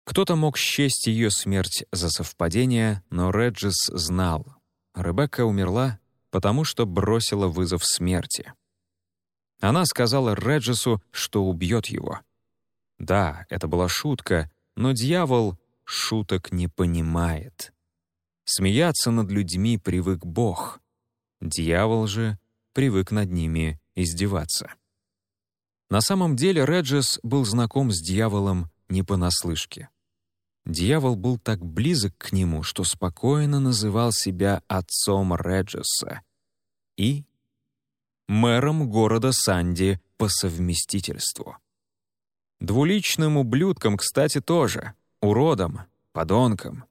Кто-то мог счесть ее смерть за совпадение, но Реджис знал. Ребекка умерла, потому что бросила вызов смерти. Она сказала Реджису, что убьет его. Да, это была шутка, но дьявол шуток не понимает. Смеяться над людьми привык Бог. Дьявол же привык над ними издеваться. На самом деле Реджес был знаком с дьяволом не понаслышке. Дьявол был так близок к нему, что спокойно называл себя отцом Реджеса и мэром города Санди по совместительству. Двуличным ублюдком, кстати, тоже уродом, подонком,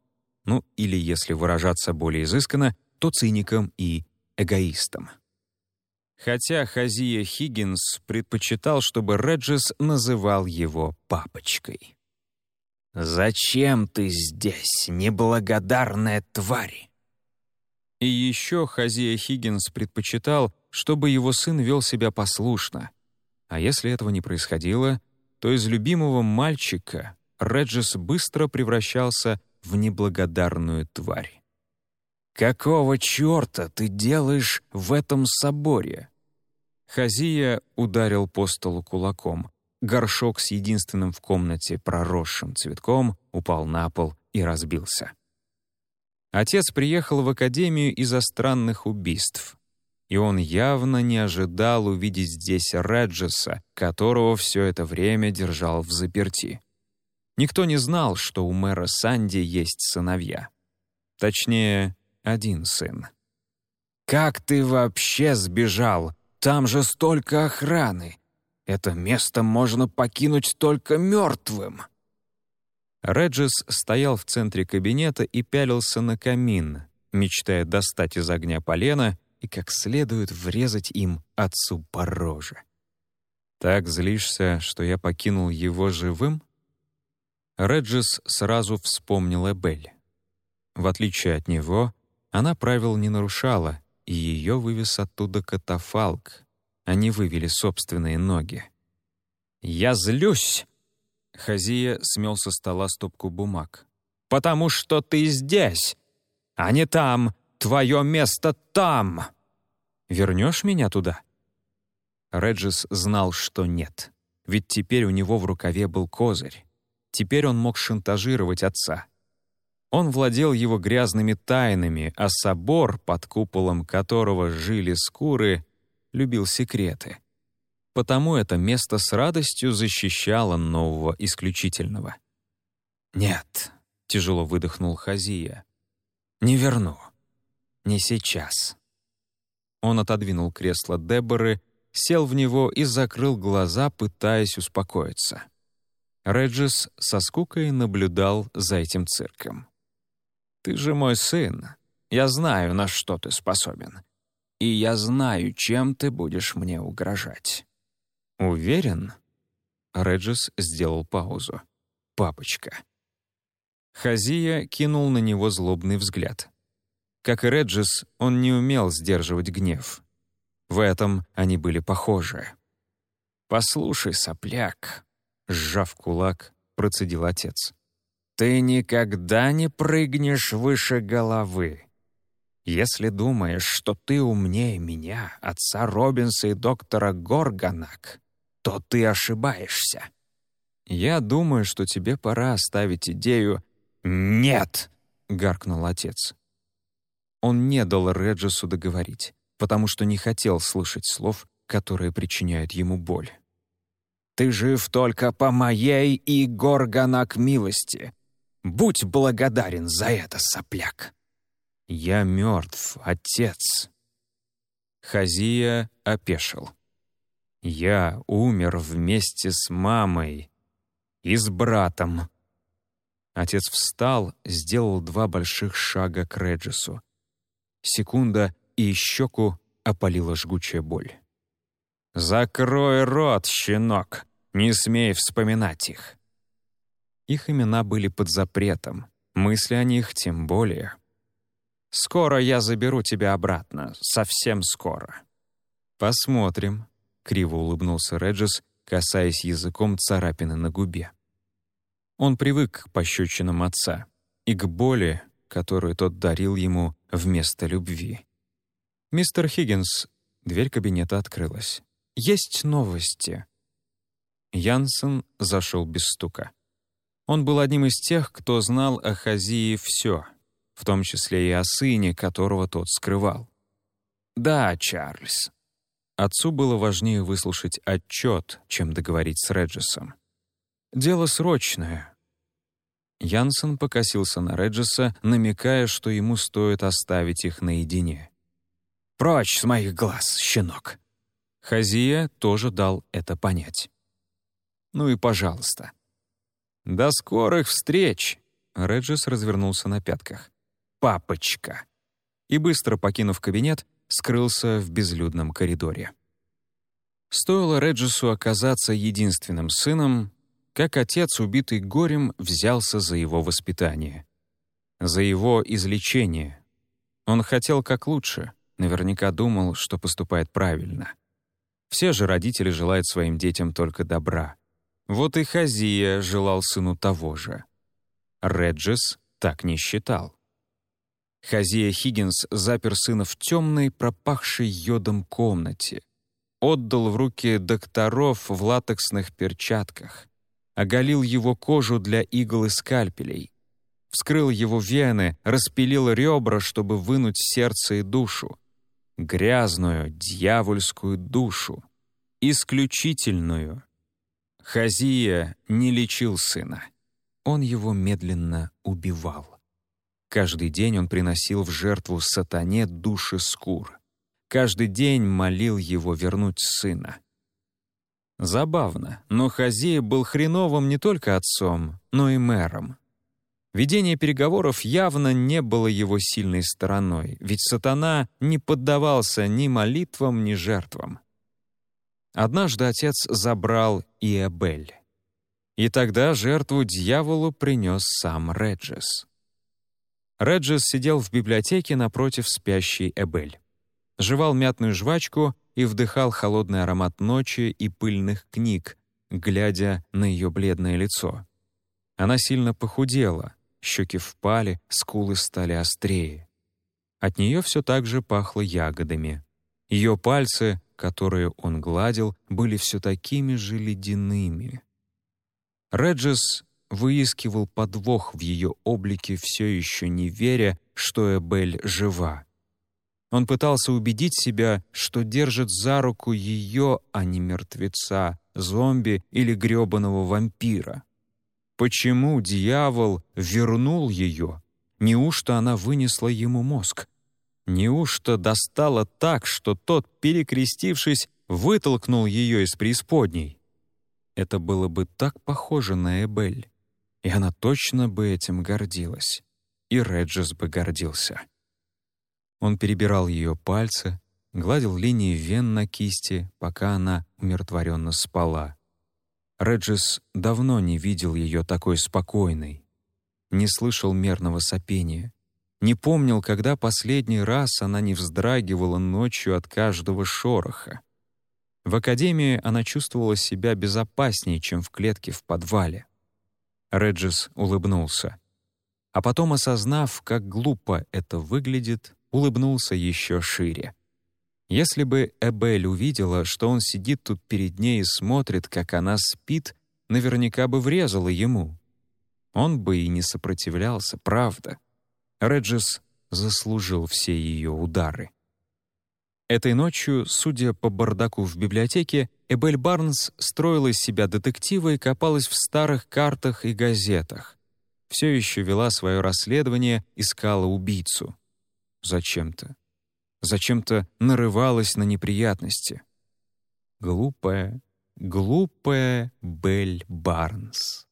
ну или, если выражаться более изысканно, то циником и эгоистом. Хотя Хазия Хиггинс предпочитал, чтобы Реджис называл его папочкой. «Зачем ты здесь, неблагодарная тварь?» И еще Хазия Хиггинс предпочитал, чтобы его сын вел себя послушно. А если этого не происходило, то из любимого мальчика Реджис быстро превращался в неблагодарную тварь. «Какого черта ты делаешь в этом соборе?» Хазия ударил по столу кулаком. Горшок с единственным в комнате проросшим цветком упал на пол и разбился. Отец приехал в академию из-за странных убийств, и он явно не ожидал увидеть здесь Реджеса, которого все это время держал в заперти. Никто не знал, что у мэра Санди есть сыновья. Точнее, один сын. «Как ты вообще сбежал? Там же столько охраны! Это место можно покинуть только мертвым». Реджис стоял в центре кабинета и пялился на камин, мечтая достать из огня полено и как следует врезать им отцу по роже. «Так злишься, что я покинул его живым?» Реджис сразу вспомнила Белль. В отличие от него, она правил не нарушала, и ее вывез оттуда катафалк. Они вывели собственные ноги. «Я злюсь!» Хазия смел со стола стопку бумаг. «Потому что ты здесь, а не там. Твое место там. Вернешь меня туда?» Реджис знал, что нет. Ведь теперь у него в рукаве был козырь. Теперь он мог шантажировать отца. Он владел его грязными тайнами, а собор, под куполом которого жили скуры, любил секреты. Потому это место с радостью защищало нового исключительного. «Нет», — тяжело выдохнул Хазия, — «не верну. Не сейчас». Он отодвинул кресло Деборы, сел в него и закрыл глаза, пытаясь успокоиться. Реджис со скукой наблюдал за этим цирком. «Ты же мой сын. Я знаю, на что ты способен. И я знаю, чем ты будешь мне угрожать». «Уверен?» Реджис сделал паузу. «Папочка». Хазия кинул на него злобный взгляд. Как и Реджис, он не умел сдерживать гнев. В этом они были похожи. «Послушай, сопляк», — сжав кулак, процедил отец. «Ты никогда не прыгнешь выше головы. Если думаешь, что ты умнее меня, отца Робинса и доктора Горганак, то ты ошибаешься. Я думаю, что тебе пора оставить идею «Нет!» — гаркнул отец. Он не дал Реджесу договорить, потому что не хотел слышать слов, которые причиняют ему боль. «Ты жив только по моей и Горганак милости. Будь благодарен за это, сопляк!» «Я мертв, отец!» Хазия опешил. «Я умер вместе с мамой и с братом». Отец встал, сделал два больших шага к Реджису. Секунда, и щеку опалила жгучая боль. «Закрой рот, щенок! Не смей вспоминать их!» Их имена были под запретом, мысли о них тем более. «Скоро я заберу тебя обратно, совсем скоро». «Посмотрим», — криво улыбнулся Реджис, касаясь языком царапины на губе. Он привык к пощечинам отца и к боли, которую тот дарил ему вместо любви. «Мистер Хиггинс», — дверь кабинета открылась. «Есть новости». Янсен зашел без стука. Он был одним из тех, кто знал о Хазии все, в том числе и о сыне, которого тот скрывал. «Да, Чарльз». Отцу было важнее выслушать отчет, чем договорить с Реджесом. «Дело срочное, Янсен покосился на Реджеса, намекая, что ему стоит оставить их наедине. «Прочь с моих глаз, щенок!» Хазия тоже дал это понять. «Ну и пожалуйста». «До скорых встреч!» Реджес развернулся на пятках. «Папочка!» И, быстро покинув кабинет, скрылся в безлюдном коридоре. Стоило Реджесу оказаться единственным сыном, как отец, убитый горем, взялся за его воспитание. За его излечение. Он хотел как лучше, наверняка думал, что поступает правильно. Все же родители желают своим детям только добра. Вот и Хазия желал сыну того же. Реджис так не считал. Хазия Хиггинс запер сына в темной, пропахшей йодом комнате. Отдал в руки докторов в латексных перчатках оголил его кожу для игл и скальпелей, вскрыл его вены, распилил ребра, чтобы вынуть сердце и душу. Грязную, дьявольскую душу. Исключительную. Хазия не лечил сына. Он его медленно убивал. Каждый день он приносил в жертву сатане души скур. Каждый день молил его вернуть сына. Забавно, но Хазея был хреновым не только отцом, но и мэром. Ведение переговоров явно не было его сильной стороной, ведь сатана не поддавался ни молитвам, ни жертвам. Однажды отец забрал Иабель. И тогда жертву дьяволу принес сам Реджес. Реджес сидел в библиотеке напротив спящей Эбель. Жевал мятную жвачку и вдыхал холодный аромат ночи и пыльных книг, глядя на ее бледное лицо. Она сильно похудела, щеки впали, скулы стали острее. От нее все так же пахло ягодами. Ее пальцы, которые он гладил, были все такими же ледяными. Реджес выискивал подвох в ее облике, все еще не веря, что Эбель жива. Он пытался убедить себя, что держит за руку ее, а не мертвеца, зомби или грёбаного вампира. Почему дьявол вернул ее? Неужто она вынесла ему мозг? Неужто достала так, что тот, перекрестившись, вытолкнул ее из преисподней? Это было бы так похоже на Эбель, и она точно бы этим гордилась, и Реджес бы гордился. Он перебирал ее пальцы, гладил линии вен на кисти, пока она умиротворенно спала. Реджис давно не видел ее такой спокойной, не слышал мерного сопения, не помнил, когда последний раз она не вздрагивала ночью от каждого шороха. В академии она чувствовала себя безопаснее, чем в клетке в подвале. Реджис улыбнулся. А потом, осознав, как глупо это выглядит, улыбнулся еще шире. Если бы Эбель увидела, что он сидит тут перед ней и смотрит, как она спит, наверняка бы врезала ему. Он бы и не сопротивлялся, правда. Реджис заслужил все ее удары. Этой ночью, судя по бардаку в библиотеке, Эбель Барнс строила из себя детектива и копалась в старых картах и газетах. Все еще вела свое расследование, искала убийцу. Зачем-то. Зачем-то нарывалась на неприятности. Глупая, глупая Бель Барнс.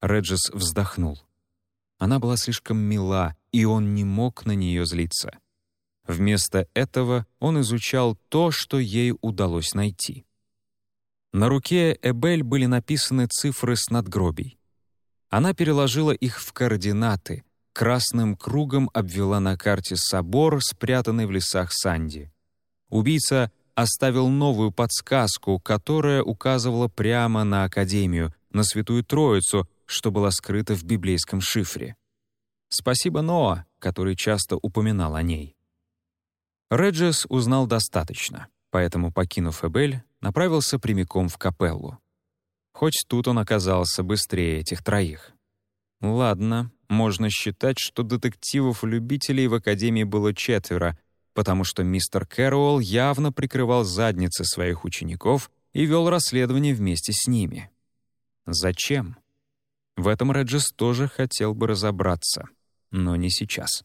Реджес вздохнул. Она была слишком мила, и он не мог на нее злиться. Вместо этого он изучал то, что ей удалось найти. На руке Эбель были написаны цифры с надгробий. Она переложила их в координаты, красным кругом обвела на карте собор, спрятанный в лесах Санди. Убийца оставил новую подсказку, которая указывала прямо на Академию, на Святую Троицу, что была скрыта в библейском шифре. Спасибо Ноа, который часто упоминал о ней. Реджес узнал достаточно, поэтому, покинув Эбель, направился прямиком в капеллу. Хоть тут он оказался быстрее этих троих. Ладно, можно считать, что детективов-любителей в Академии было четверо, потому что мистер Кэрроуэлл явно прикрывал задницы своих учеников и вел расследование вместе с ними. Зачем? В этом Реджес тоже хотел бы разобраться, но не сейчас.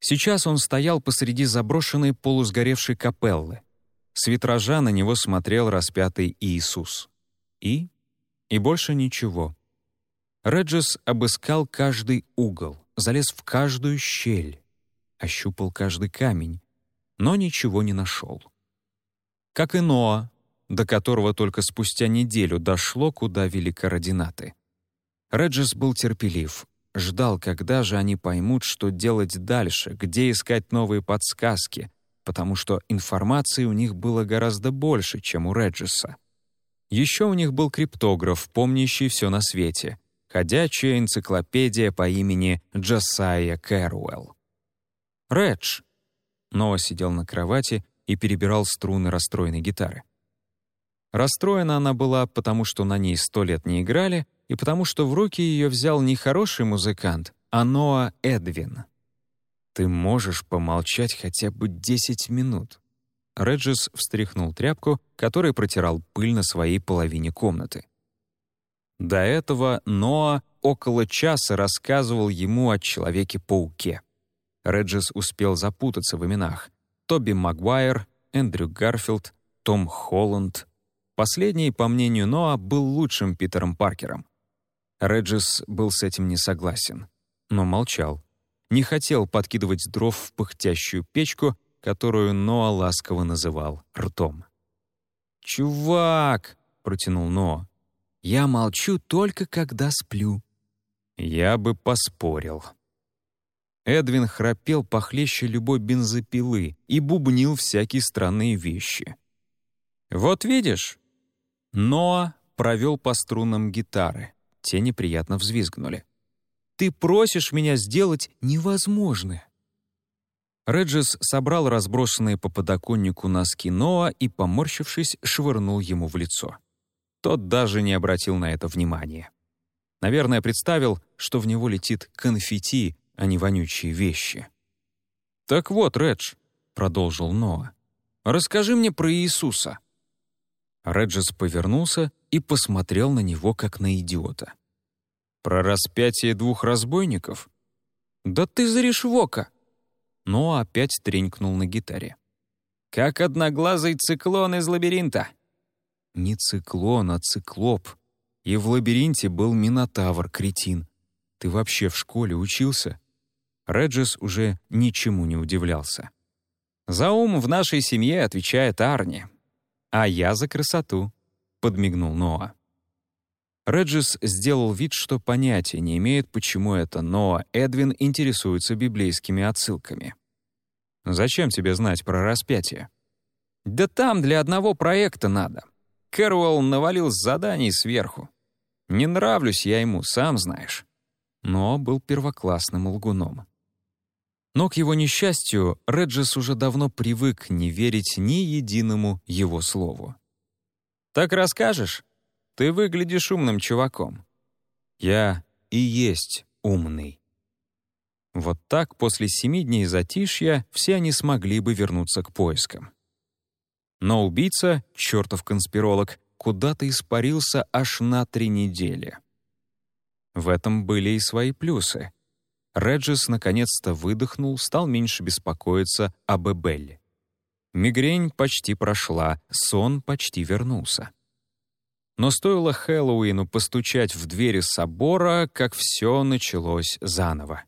Сейчас он стоял посреди заброшенной полусгоревшей капеллы. С витража на него смотрел распятый Иисус. И? И больше ничего. Реджес обыскал каждый угол, залез в каждую щель, ощупал каждый камень, но ничего не нашел. Как и Ноа, до которого только спустя неделю дошло, куда вели координаты. Реджес был терпелив, ждал, когда же они поймут, что делать дальше, где искать новые подсказки, потому что информации у них было гораздо больше, чем у Реджеса. Еще у них был криптограф, помнящий все на свете, ходячая энциклопедия по имени Джасайя Кэруэлл. «Редж!» Ноа сидел на кровати и перебирал струны расстроенной гитары. Расстроена она была, потому что на ней сто лет не играли, и потому что в руки ее взял не хороший музыкант, а Ноа Эдвин. «Ты можешь помолчать хотя бы десять минут?» Реджис встряхнул тряпку, которой протирал пыль на своей половине комнаты. До этого Ноа около часа рассказывал ему о Человеке-пауке. Реджис успел запутаться в именах. Тоби Магуайр, Эндрю Гарфилд, Том Холланд. Последний, по мнению Ноа, был лучшим Питером Паркером. Реджис был с этим не согласен, но молчал. Не хотел подкидывать дров в пыхтящую печку, которую Ноа ласково называл ртом. «Чувак!» — протянул Ноа. «Я молчу только, когда сплю». «Я бы поспорил». Эдвин храпел похлеще любой бензопилы и бубнил всякие странные вещи. «Вот видишь?» Ноа провел по струнам гитары. Те неприятно взвизгнули. «Ты просишь меня сделать невозможное!» Реджис собрал разбросанные по подоконнику носки Ноа и, поморщившись, швырнул ему в лицо. Тот даже не обратил на это внимания. Наверное, представил, что в него летит конфетти, а не вонючие вещи. «Так вот, Редж», — продолжил Ноа, — «расскажи мне про Иисуса». Реджис повернулся и посмотрел на него, как на идиота. «Про распятие двух разбойников?» «Да ты заришь вока!» но опять тренькнул на гитаре. «Как одноглазый циклон из лабиринта!» Не циклон, а циклоп. И в лабиринте был Минотавр, кретин. Ты вообще в школе учился?» Реджис уже ничему не удивлялся. «За ум в нашей семье отвечает Арни, а я за красоту», — подмигнул Ноа. Реджис сделал вид, что понятия не имеет, почему это Ноа Эдвин интересуется библейскими отсылками. Зачем тебе знать про распятие? Да там для одного проекта надо. Кэруэлл навалил заданий сверху. Не нравлюсь я ему, сам знаешь. Но был первоклассным лгуном. Но к его несчастью Реджис уже давно привык не верить ни единому его слову. «Так расскажешь? Ты выглядишь умным чуваком». «Я и есть умный». Вот так после семи дней затишья все они смогли бы вернуться к поискам. Но убийца, чертов конспиролог, куда-то испарился аж на три недели. В этом были и свои плюсы. Реджис наконец-то выдохнул, стал меньше беспокоиться об Эбелле. Мигрень почти прошла, сон почти вернулся. Но стоило Хэллоуину постучать в двери собора, как все началось заново.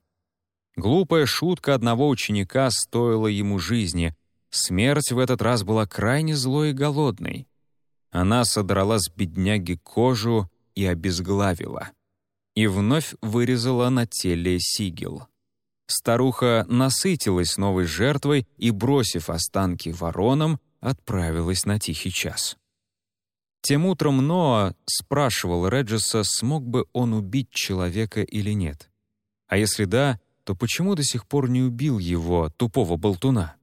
Глупая шутка одного ученика стоила ему жизни. Смерть в этот раз была крайне злой и голодной. Она содрала с бедняги кожу и обезглавила. И вновь вырезала на теле сигел. Старуха насытилась новой жертвой и, бросив останки воронам, отправилась на тихий час. Тем утром Ноа спрашивал Реджеса, смог бы он убить человека или нет. А если да, то почему до сих пор не убил его, тупого болтуна?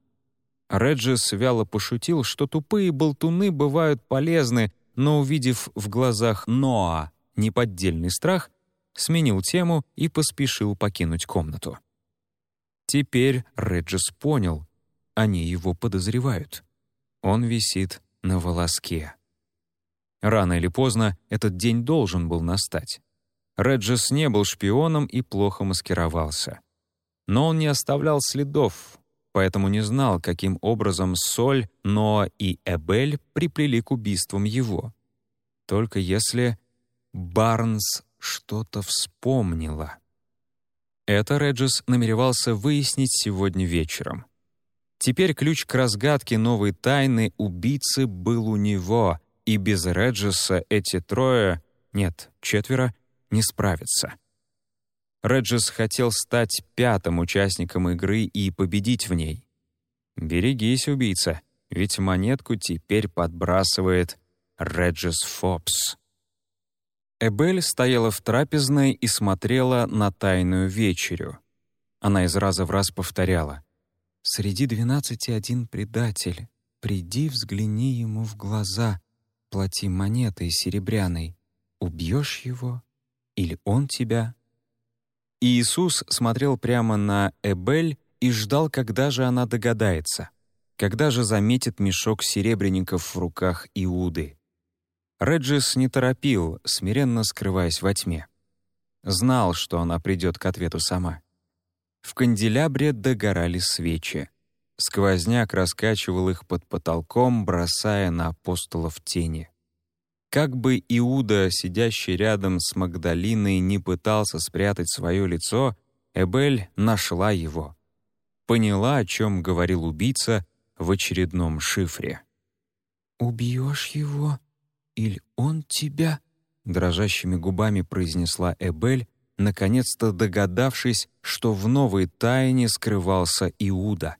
Реджис вяло пошутил, что тупые болтуны бывают полезны, но, увидев в глазах Ноа неподдельный страх, сменил тему и поспешил покинуть комнату. Теперь Реджис понял, они его подозревают. Он висит на волоске. Рано или поздно этот день должен был настать. Реджис не был шпионом и плохо маскировался. Но он не оставлял следов, поэтому не знал, каким образом Соль, Ноа и Эбель приплели к убийствам его. Только если Барнс что-то вспомнила. Это Реджис намеревался выяснить сегодня вечером. Теперь ключ к разгадке новой тайны убийцы был у него, и без Реджиса эти трое, нет, четверо, не справятся. Реджес хотел стать пятым участником игры и победить в ней. Берегись, убийца, ведь монетку теперь подбрасывает Реджес Фобс. Эбель стояла в трапезной и смотрела на тайную вечерю. Она из раза в раз повторяла. «Среди двенадцати один предатель. Приди, взгляни ему в глаза, плати монетой серебряной. Убьешь его, или он тебя?» Иисус смотрел прямо на Эбель и ждал, когда же она догадается, когда же заметит мешок серебряников в руках Иуды. Реджис не торопил, смиренно скрываясь во тьме. Знал, что она придет к ответу сама. В канделябре догорали свечи. Сквозняк раскачивал их под потолком, бросая на апостолов тени. Как бы Иуда, сидящий рядом с Магдалиной, не пытался спрятать свое лицо, Эбель нашла его. Поняла, о чем говорил убийца в очередном шифре. «Убьешь его? Или он тебя?» дрожащими губами произнесла Эбель, наконец-то догадавшись, что в новой тайне скрывался Иуда.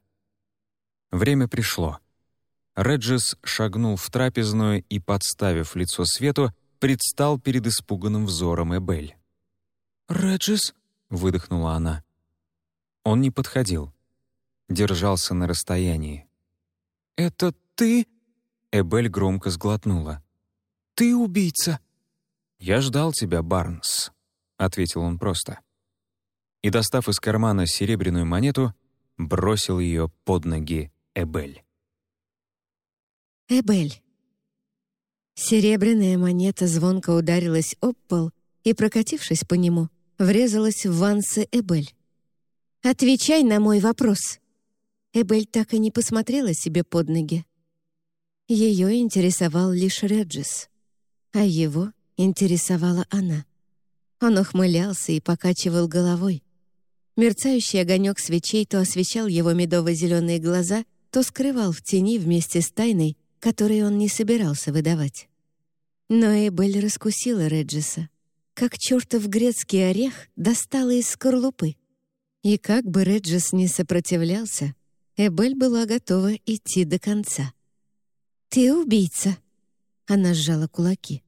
Время пришло. Реджис шагнул в трапезную и, подставив лицо свету, предстал перед испуганным взором Эбель. «Реджис?» — выдохнула она. Он не подходил. Держался на расстоянии. «Это ты?» Эбель громко сглотнула. «Ты убийца?» «Я ждал тебя, Барнс», — ответил он просто. И, достав из кармана серебряную монету, бросил ее под ноги Эбель. Эбель. Серебряная монета звонко ударилась об пол и, прокатившись по нему, врезалась в вансы Эбель. «Отвечай на мой вопрос!» Эбель так и не посмотрела себе под ноги. Ее интересовал лишь Реджис, а его интересовала она. Он ухмылялся и покачивал головой. Мерцающий огонек свечей то освещал его медово-зеленые глаза, то скрывал в тени вместе с тайной, которую он не собирался выдавать. Но Эбель раскусила Реджиса. Как чертов грецкий орех достала из скорлупы. И как бы Реджис не сопротивлялся, Эбель была готова идти до конца. «Ты убийца!» Она сжала кулаки.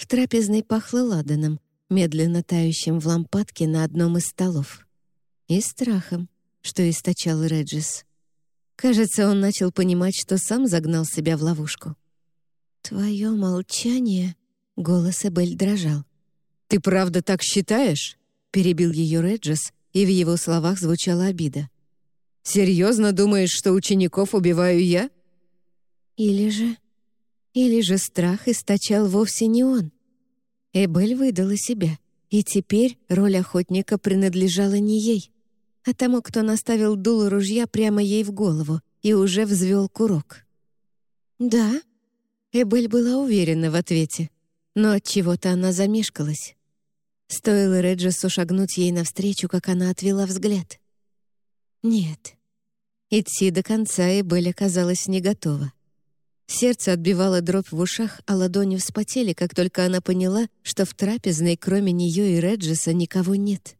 В трапезной пахло ладаном, медленно тающим в лампадке на одном из столов. И страхом, что источал Реджис. Кажется, он начал понимать, что сам загнал себя в ловушку. «Твое молчание...» — голос Эбель дрожал. «Ты правда так считаешь?» — перебил ее Реджис, и в его словах звучала обида. «Серьезно думаешь, что учеников убиваю я?» «Или же...» Или же страх источал вовсе не он. Эбель выдала себя, и теперь роль охотника принадлежала не ей, а тому, кто наставил дуло ружья прямо ей в голову и уже взвел курок. «Да?» Эбель была уверена в ответе, но от чего то она замешкалась. Стоило Реджесу шагнуть ей навстречу, как она отвела взгляд. Нет. Идти до конца Эбель оказалась не готова. Сердце отбивало дробь в ушах, а ладони вспотели, как только она поняла, что в трапезной кроме нее и Реджиса никого нет.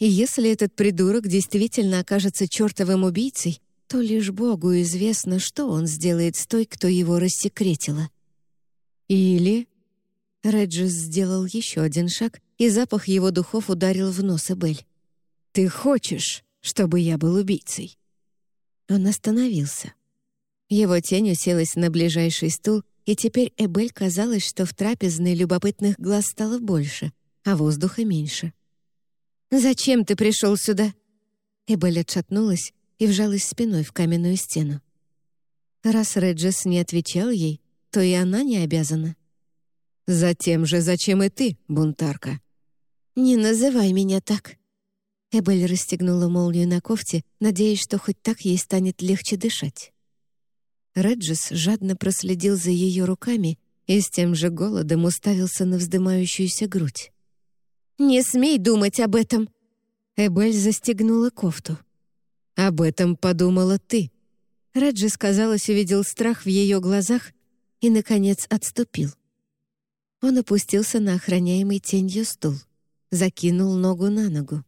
И если этот придурок действительно окажется чертовым убийцей, то лишь Богу известно, что он сделает с той, кто его рассекретила. Или... Реджис сделал еще один шаг, и запах его духов ударил в нос Эбель. «Ты хочешь, чтобы я был убийцей?» Он остановился. Его тень уселась на ближайший стул, и теперь Эбель казалось, что в трапезной любопытных глаз стало больше, а воздуха меньше. «Зачем ты пришел сюда?» Эбель отшатнулась и вжалась спиной в каменную стену. Раз Реджес не отвечал ей, то и она не обязана. «Затем же зачем и ты, бунтарка?» «Не называй меня так». Эбель расстегнула молнию на кофте, надеясь, что хоть так ей станет легче дышать. Реджис жадно проследил за ее руками и с тем же голодом уставился на вздымающуюся грудь. «Не смей думать об этом!» Эбель застегнула кофту. «Об этом подумала ты!» Реджис, казалось, увидел страх в ее глазах и, наконец, отступил. Он опустился на охраняемый тенью стул, закинул ногу на ногу.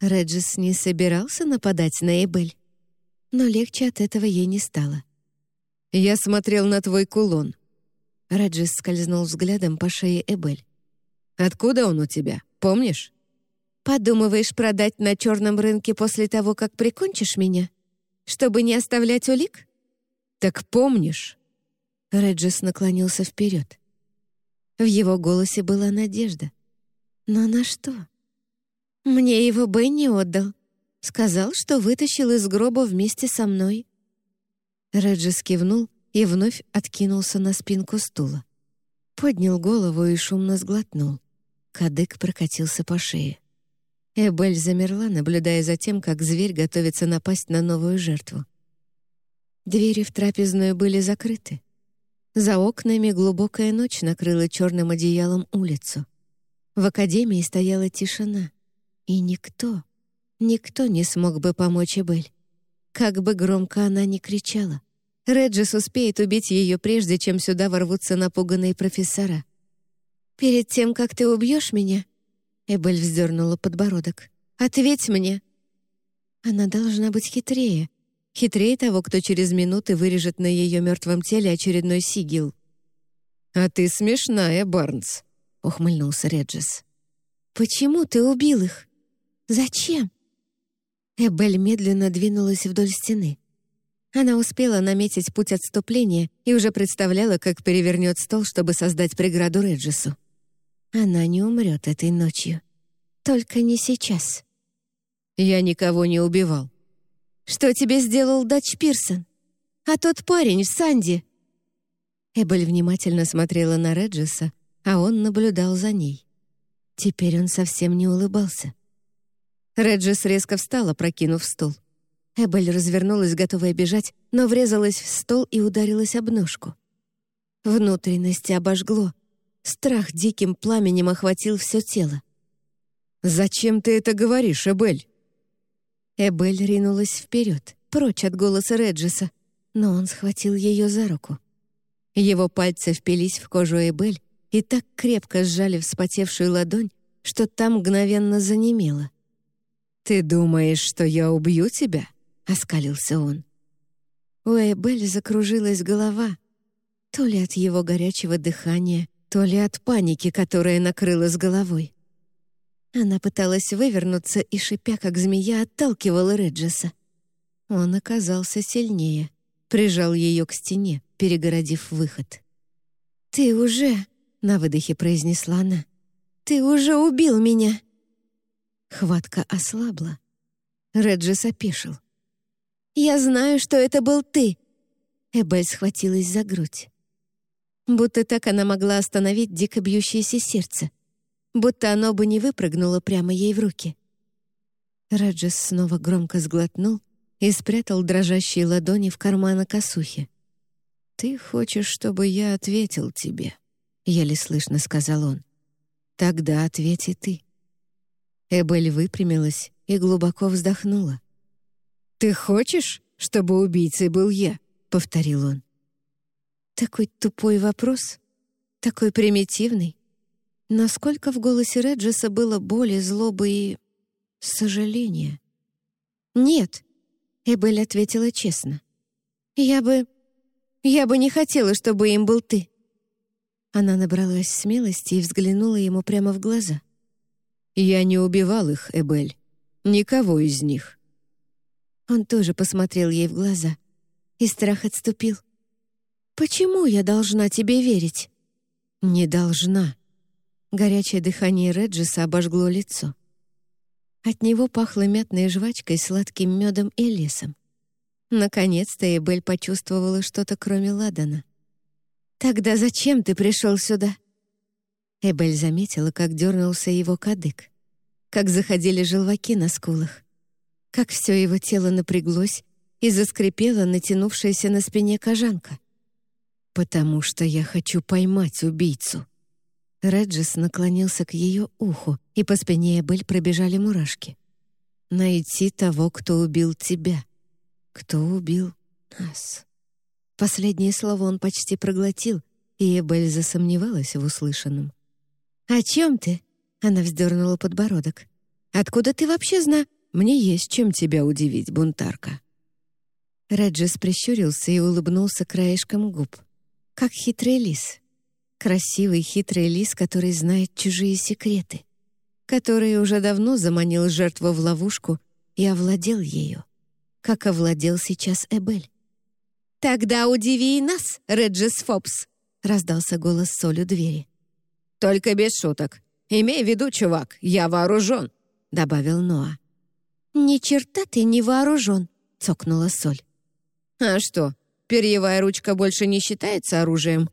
Реджис не собирался нападать на Эбель, но легче от этого ей не стало. «Я смотрел на твой кулон». Раджис скользнул взглядом по шее Эбель. «Откуда он у тебя, помнишь?» «Подумываешь продать на черном рынке после того, как прикончишь меня? Чтобы не оставлять улик?» «Так помнишь?» Реджис наклонился вперед. В его голосе была надежда. «Но на что?» «Мне его Бенни отдал. Сказал, что вытащил из гроба вместе со мной. Реджис кивнул и вновь откинулся на спинку стула. Поднял голову и шумно сглотнул. Кадык прокатился по шее. Эбель замерла, наблюдая за тем, как зверь готовится напасть на новую жертву. Двери в трапезную были закрыты. За окнами глубокая ночь накрыла черным одеялом улицу. В академии стояла тишина. И никто, никто не смог бы помочь Эбель. Как бы громко она ни кричала. Реджис успеет убить ее прежде, чем сюда ворвутся напуганные профессора. «Перед тем, как ты убьешь меня...» Эбель вздернула подбородок. «Ответь мне!» Она должна быть хитрее, Хитрее того, кто через минуты вырежет на ее мертвом теле очередной сигил. «А ты смешная, Барнс», — ухмыльнулся Реджес. «Почему ты убил их? Зачем?» Эбель медленно двинулась вдоль стены. Она успела наметить путь отступления и уже представляла, как перевернет стол, чтобы создать преграду Реджесу. Она не умрет этой ночью. Только не сейчас. «Я никого не убивал», что тебе сделал Дач Пирсон? А тот парень, Санди?» Эбель внимательно смотрела на Реджеса, а он наблюдал за ней. Теперь он совсем не улыбался. Реджес резко встала, прокинув стол. Эбель развернулась, готовая бежать, но врезалась в стол и ударилась об ножку. Внутренности обожгло. Страх диким пламенем охватил все тело. «Зачем ты это говоришь, Эбель?» Эбель ринулась вперед, прочь от голоса Реджеса, но он схватил ее за руку. Его пальцы впились в кожу Эбель и так крепко сжали вспотевшую ладонь, что там мгновенно занемело. «Ты думаешь, что я убью тебя?» — оскалился он. У Эбель закружилась голова, то ли от его горячего дыхания, то ли от паники, которая накрыла с головой. Она пыталась вывернуться и, шипя как змея, отталкивала Реджеса. Он оказался сильнее, прижал ее к стене, перегородив выход. «Ты уже...» — на выдохе произнесла она. «Ты уже убил меня!» Хватка ослабла. Реджес опешил. «Я знаю, что это был ты!» Эбель схватилась за грудь. Будто так она могла остановить дико бьющееся сердце будто оно бы не выпрыгнуло прямо ей в руки. Раджес снова громко сглотнул и спрятал дрожащие ладони в карманы косухи. «Ты хочешь, чтобы я ответил тебе?» — еле слышно сказал он. «Тогда ответи ты». Эбель выпрямилась и глубоко вздохнула. «Ты хочешь, чтобы убийцей был я?» — повторил он. Такой тупой вопрос, такой примитивный. Насколько в голосе Реджеса было боли, злобы и... сожаления? «Нет», — Эбель ответила честно. «Я бы... я бы не хотела, чтобы им был ты». Она набралась смелости и взглянула ему прямо в глаза. «Я не убивал их, Эбель. Никого из них». Он тоже посмотрел ей в глаза, и страх отступил. «Почему я должна тебе верить?» «Не должна», Горячее дыхание Реджиса обожгло лицо. От него пахло мятной жвачкой, сладким медом и лесом. Наконец-то Эбель почувствовала что-то, кроме Ладана. «Тогда зачем ты пришел сюда?» Эбель заметила, как дернулся его кадык, как заходили желваки на скулах, как все его тело напряглось и заскрипела натянувшаяся на спине кожанка. «Потому что я хочу поймать убийцу», Реджис наклонился к ее уху, и по спине Эбель пробежали мурашки. «Найти того, кто убил тебя. Кто убил нас». Последнее слово он почти проглотил, и Эбель засомневалась в услышанном. «О чем ты?» — она вздернула подбородок. «Откуда ты вообще зна...» «Мне есть чем тебя удивить, бунтарка». Реджис прищурился и улыбнулся краешком губ, как хитрый лис. Красивый, хитрый лис, который знает чужие секреты, который уже давно заманил жертву в ловушку и овладел ею, как овладел сейчас Эбель. «Тогда удиви и нас, Реджис Фобс!» — раздался голос Соль у двери. «Только без шуток. Имей в виду, чувак, я вооружен», — добавил Ноа. «Ни черта ты не вооружен», — цокнула Соль. «А что, перьевая ручка больше не считается оружием?»